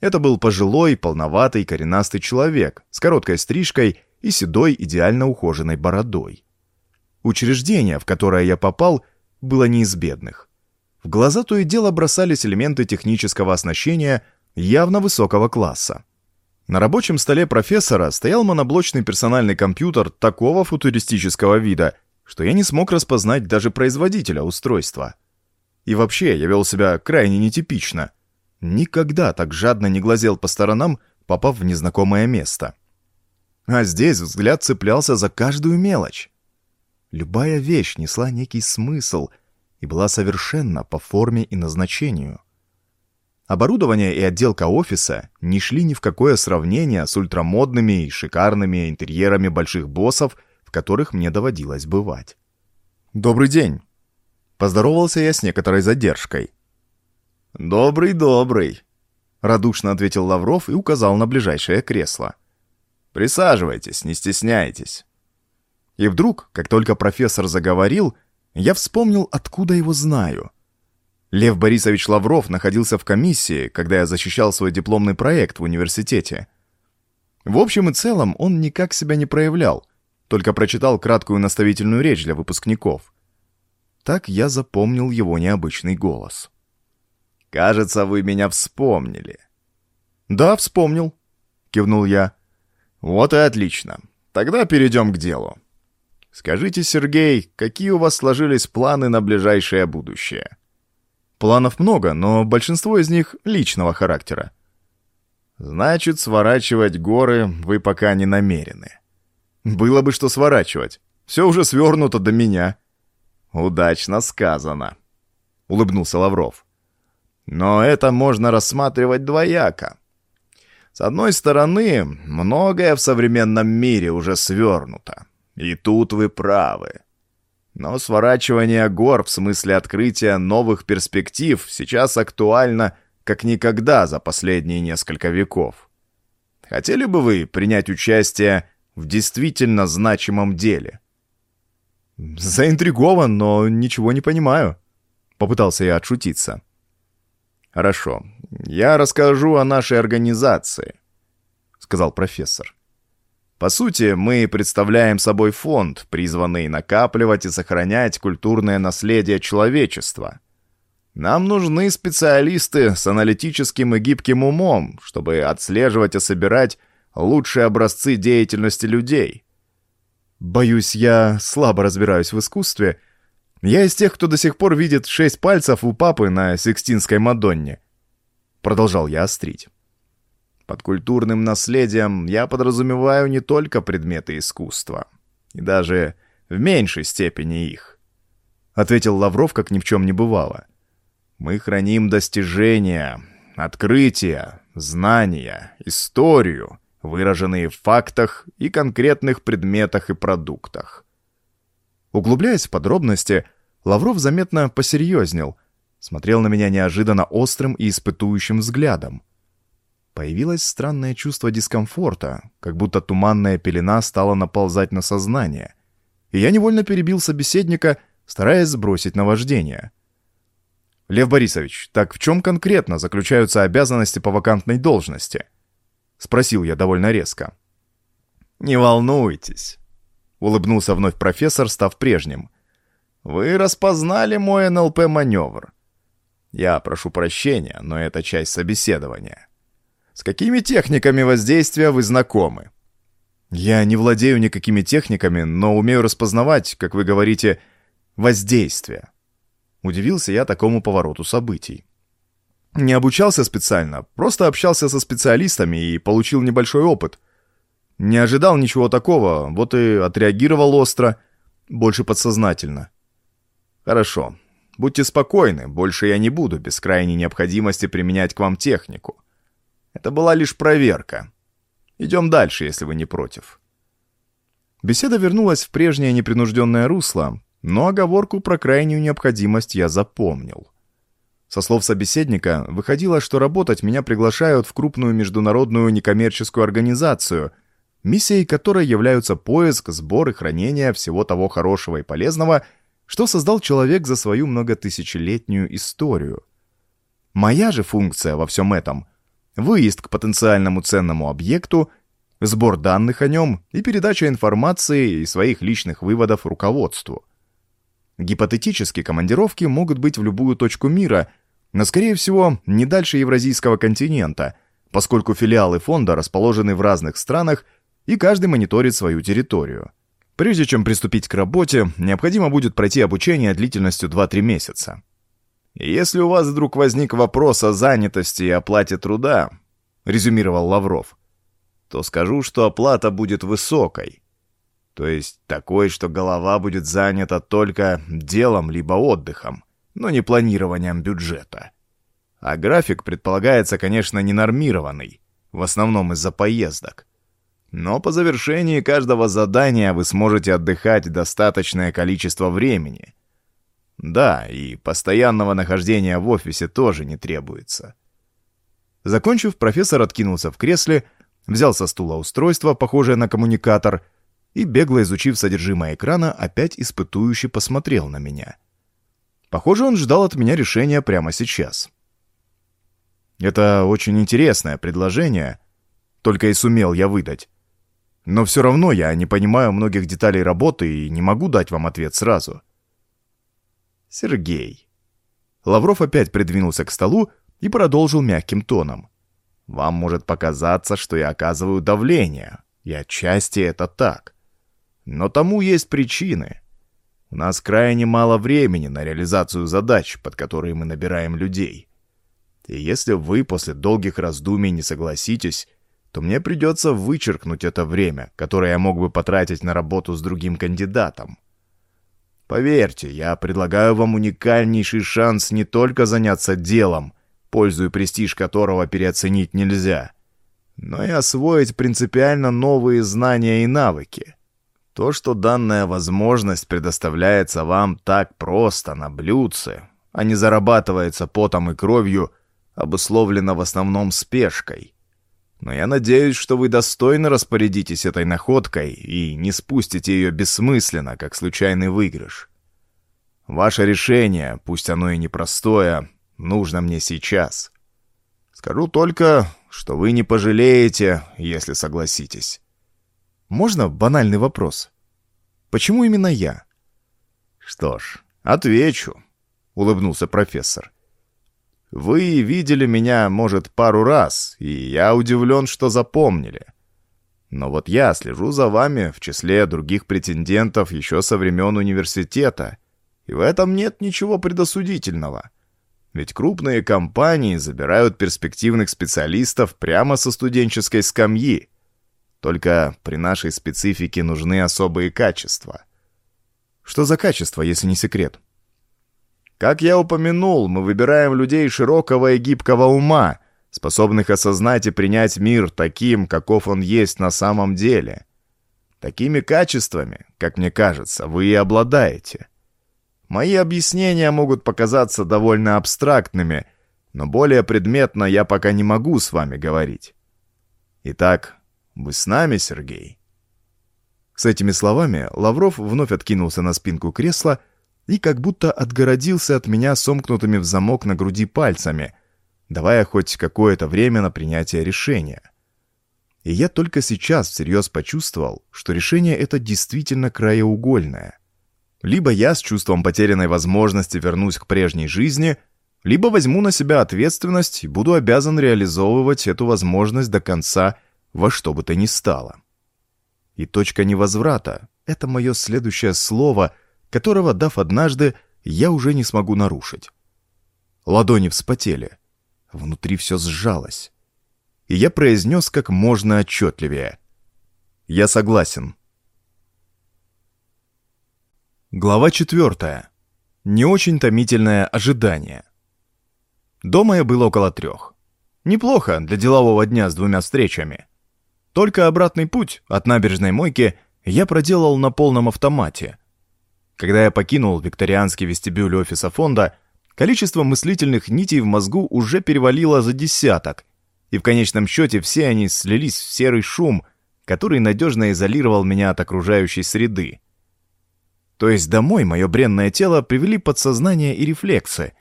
Это был пожилой, полноватый, коренастый человек с короткой стрижкой и седой, идеально ухоженной бородой. Учреждение, в которое я попал, было не из бедных. В глаза то и дело бросались элементы технического оснащения явно высокого класса. На рабочем столе профессора стоял моноблочный персональный компьютер такого футуристического вида, что я не смог распознать даже производителя устройства. И вообще, я вел себя крайне нетипично. Никогда так жадно не глазел по сторонам, попав в незнакомое место. А здесь взгляд цеплялся за каждую мелочь. Любая вещь несла некий смысл и была совершенна по форме и назначению. Оборудование и отделка офиса не шли ни в какое сравнение с ультрамодными и шикарными интерьерами больших боссов, в которых мне доводилось бывать. «Добрый день!» Поздоровался я с некоторой задержкой. «Добрый, добрый!» Радушно ответил Лавров и указал на ближайшее кресло. «Присаживайтесь, не стесняйтесь». И вдруг, как только профессор заговорил, я вспомнил, откуда его знаю. Лев Борисович Лавров находился в комиссии, когда я защищал свой дипломный проект в университете. В общем и целом он никак себя не проявлял, только прочитал краткую наставительную речь для выпускников. Так я запомнил его необычный голос. «Кажется, вы меня вспомнили». «Да, вспомнил», — кивнул я. «Вот и отлично. Тогда перейдем к делу. Скажите, Сергей, какие у вас сложились планы на ближайшее будущее?» Планов много, но большинство из них личного характера. Значит, сворачивать горы вы пока не намерены. Было бы что сворачивать. Все уже свернуто до меня. Удачно сказано, улыбнулся Лавров. Но это можно рассматривать двояко. С одной стороны, многое в современном мире уже свернуто. И тут вы правы. Но сворачивание гор в смысле открытия новых перспектив сейчас актуально как никогда за последние несколько веков. Хотели бы вы принять участие в действительно значимом деле? Заинтригован, но ничего не понимаю. Попытался я отшутиться. Хорошо, я расскажу о нашей организации, сказал профессор. По сути, мы представляем собой фонд, призванный накапливать и сохранять культурное наследие человечества. Нам нужны специалисты с аналитическим и гибким умом, чтобы отслеживать и собирать лучшие образцы деятельности людей. Боюсь, я слабо разбираюсь в искусстве. Я из тех, кто до сих пор видит шесть пальцев у папы на Сикстинской Мадонне. Продолжал я острить. Под культурным наследием я подразумеваю не только предметы искусства, и даже в меньшей степени их. Ответил Лавров, как ни в чем не бывало. Мы храним достижения, открытия, знания, историю, выраженные в фактах и конкретных предметах и продуктах. Углубляясь в подробности, Лавров заметно посерьезнел, смотрел на меня неожиданно острым и испытующим взглядом. Появилось странное чувство дискомфорта, как будто туманная пелена стала наползать на сознание. И я невольно перебил собеседника, стараясь сбросить наваждение. «Лев Борисович, так в чем конкретно заключаются обязанности по вакантной должности?» Спросил я довольно резко. «Не волнуйтесь», — улыбнулся вновь профессор, став прежним. Вы распознали мой НЛП-маневр. Я прошу прощения, но это часть собеседования. С какими техниками воздействия вы знакомы? Я не владею никакими техниками, но умею распознавать, как вы говорите, воздействие. Удивился я такому повороту событий. Не обучался специально, просто общался со специалистами и получил небольшой опыт. Не ожидал ничего такого, вот и отреагировал остро, больше подсознательно. Хорошо, будьте спокойны, больше я не буду без крайней необходимости применять к вам технику. Это была лишь проверка. Идем дальше, если вы не против. Беседа вернулась в прежнее непринужденное русло, но оговорку про крайнюю необходимость я запомнил. Со слов собеседника, выходило, что работать меня приглашают в крупную международную некоммерческую организацию, миссией которой являются поиск, сбор и хранение всего того хорошего и полезного, что создал человек за свою многотысячелетнюю историю. Моя же функция во всем этом – выезд к потенциальному ценному объекту, сбор данных о нем и передача информации и своих личных выводов руководству. Гипотетически командировки могут быть в любую точку мира – но, скорее всего, не дальше Евразийского континента, поскольку филиалы фонда расположены в разных странах и каждый мониторит свою территорию. Прежде чем приступить к работе, необходимо будет пройти обучение длительностью 2-3 месяца. «Если у вас вдруг возник вопрос о занятости и оплате труда», — резюмировал Лавров, то скажу, что оплата будет высокой. То есть такой, что голова будет занята только делом либо отдыхом но не планированием бюджета. А график предполагается, конечно, ненормированный, в основном из-за поездок. Но по завершении каждого задания вы сможете отдыхать достаточное количество времени. Да, и постоянного нахождения в офисе тоже не требуется. Закончив, профессор откинулся в кресле, взял со стула устройство, похожее на коммуникатор, и, бегло изучив содержимое экрана, опять испытующе посмотрел на меня — Похоже, он ждал от меня решения прямо сейчас. Это очень интересное предложение, только и сумел я выдать. Но все равно я не понимаю многих деталей работы и не могу дать вам ответ сразу. Сергей. Лавров опять придвинулся к столу и продолжил мягким тоном. Вам может показаться, что я оказываю давление, и отчасти это так. Но тому есть причины. У нас крайне мало времени на реализацию задач, под которые мы набираем людей. И если вы после долгих раздумий не согласитесь, то мне придется вычеркнуть это время, которое я мог бы потратить на работу с другим кандидатом. Поверьте, я предлагаю вам уникальнейший шанс не только заняться делом, пользу и престиж которого переоценить нельзя, но и освоить принципиально новые знания и навыки. То, что данная возможность предоставляется вам так просто, на блюдце, а не зарабатывается потом и кровью, обусловлено в основном спешкой. Но я надеюсь, что вы достойно распорядитесь этой находкой и не спустите ее бессмысленно, как случайный выигрыш. Ваше решение, пусть оно и непростое, нужно мне сейчас. Скажу только, что вы не пожалеете, если согласитесь. Можно банальный вопрос? Почему именно я? Что ж, отвечу, улыбнулся профессор. Вы видели меня, может, пару раз, и я удивлен, что запомнили. Но вот я слежу за вами в числе других претендентов еще со времен университета, и в этом нет ничего предосудительного. Ведь крупные компании забирают перспективных специалистов прямо со студенческой скамьи, только при нашей специфике нужны особые качества. Что за качества, если не секрет? Как я упомянул, мы выбираем людей широкого и гибкого ума, способных осознать и принять мир таким, каков он есть на самом деле. Такими качествами, как мне кажется, вы и обладаете. Мои объяснения могут показаться довольно абстрактными, но более предметно я пока не могу с вами говорить. Итак, вы с нами, Сергей?» С этими словами Лавров вновь откинулся на спинку кресла и как будто отгородился от меня сомкнутыми в замок на груди пальцами, давая хоть какое-то время на принятие решения. И я только сейчас всерьез почувствовал, что решение это действительно краеугольное. Либо я с чувством потерянной возможности вернусь к прежней жизни, либо возьму на себя ответственность и буду обязан реализовывать эту возможность до конца во что бы то ни стало. И точка невозврата — это мое следующее слово, которого, дав однажды, я уже не смогу нарушить. Ладони вспотели, внутри все сжалось. И я произнес как можно отчетливее. «Я согласен». Глава четвертая. Не очень томительное ожидание. Дома я был около трех. Неплохо для делового дня с двумя встречами. Только обратный путь от набережной мойки я проделал на полном автомате. Когда я покинул викторианский вестибюль офиса фонда, количество мыслительных нитей в мозгу уже перевалило за десяток, и в конечном счете все они слились в серый шум, который надежно изолировал меня от окружающей среды. То есть домой мое бренное тело привели подсознание и рефлексы.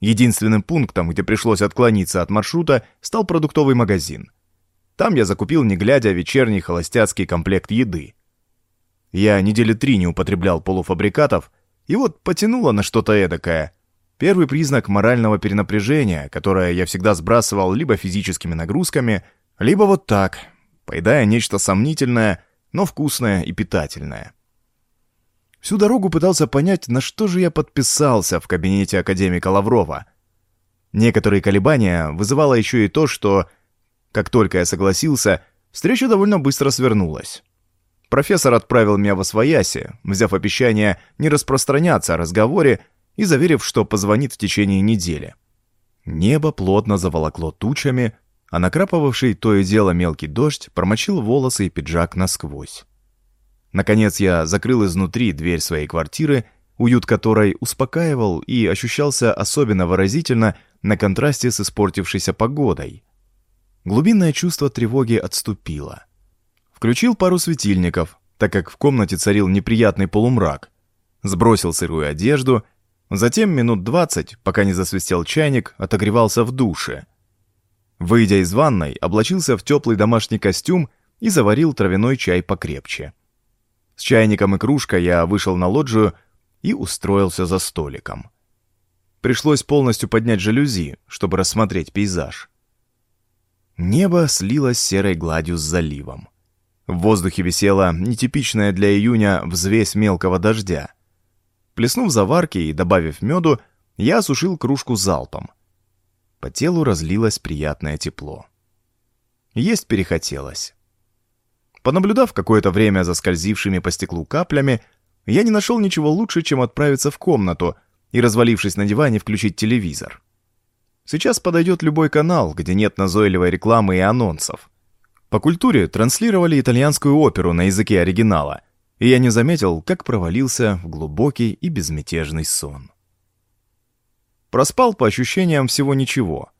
Единственным пунктом, где пришлось отклониться от маршрута, стал продуктовый магазин. Там я закупил, не глядя, вечерний холостяцкий комплект еды. Я недели три не употреблял полуфабрикатов, и вот потянуло на что-то эдакое. Первый признак морального перенапряжения, которое я всегда сбрасывал либо физическими нагрузками, либо вот так, поедая нечто сомнительное, но вкусное и питательное. Всю дорогу пытался понять, на что же я подписался в кабинете академика Лаврова. Некоторые колебания вызывало еще и то, что, как только я согласился, встреча довольно быстро свернулась. Профессор отправил меня в Освояси, взяв обещание не распространяться о разговоре и заверив, что позвонит в течение недели. Небо плотно заволокло тучами, а накрапывавший то и дело мелкий дождь промочил волосы и пиджак насквозь. Наконец я закрыл изнутри дверь своей квартиры, уют которой успокаивал и ощущался особенно выразительно на контрасте с испортившейся погодой. Глубинное чувство тревоги отступило. Включил пару светильников, так как в комнате царил неприятный полумрак. Сбросил сырую одежду, затем минут двадцать, пока не засвистел чайник, отогревался в душе. Выйдя из ванной, облачился в теплый домашний костюм и заварил травяной чай покрепче. С чайником и кружкой я вышел на лоджию и устроился за столиком. Пришлось полностью поднять жалюзи, чтобы рассмотреть пейзаж. Небо слилось серой гладью с заливом. В воздухе висела нетипичная для июня взвесь мелкого дождя. Плеснув заварки и добавив меду, я осушил кружку залпом. По телу разлилось приятное тепло. Есть перехотелось. Понаблюдав какое-то время за скользившими по стеклу каплями, я не нашел ничего лучше, чем отправиться в комнату и, развалившись на диване, включить телевизор. Сейчас подойдет любой канал, где нет назойливой рекламы и анонсов. По культуре транслировали итальянскую оперу на языке оригинала, и я не заметил, как провалился в глубокий и безмятежный сон. Проспал по ощущениям всего ничего.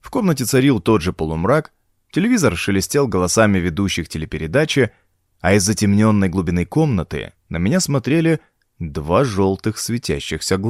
В комнате царил тот же полумрак, Телевизор шелестел голосами ведущих телепередачи, а из затемненной глубины комнаты на меня смотрели два желтых светящихся глаза.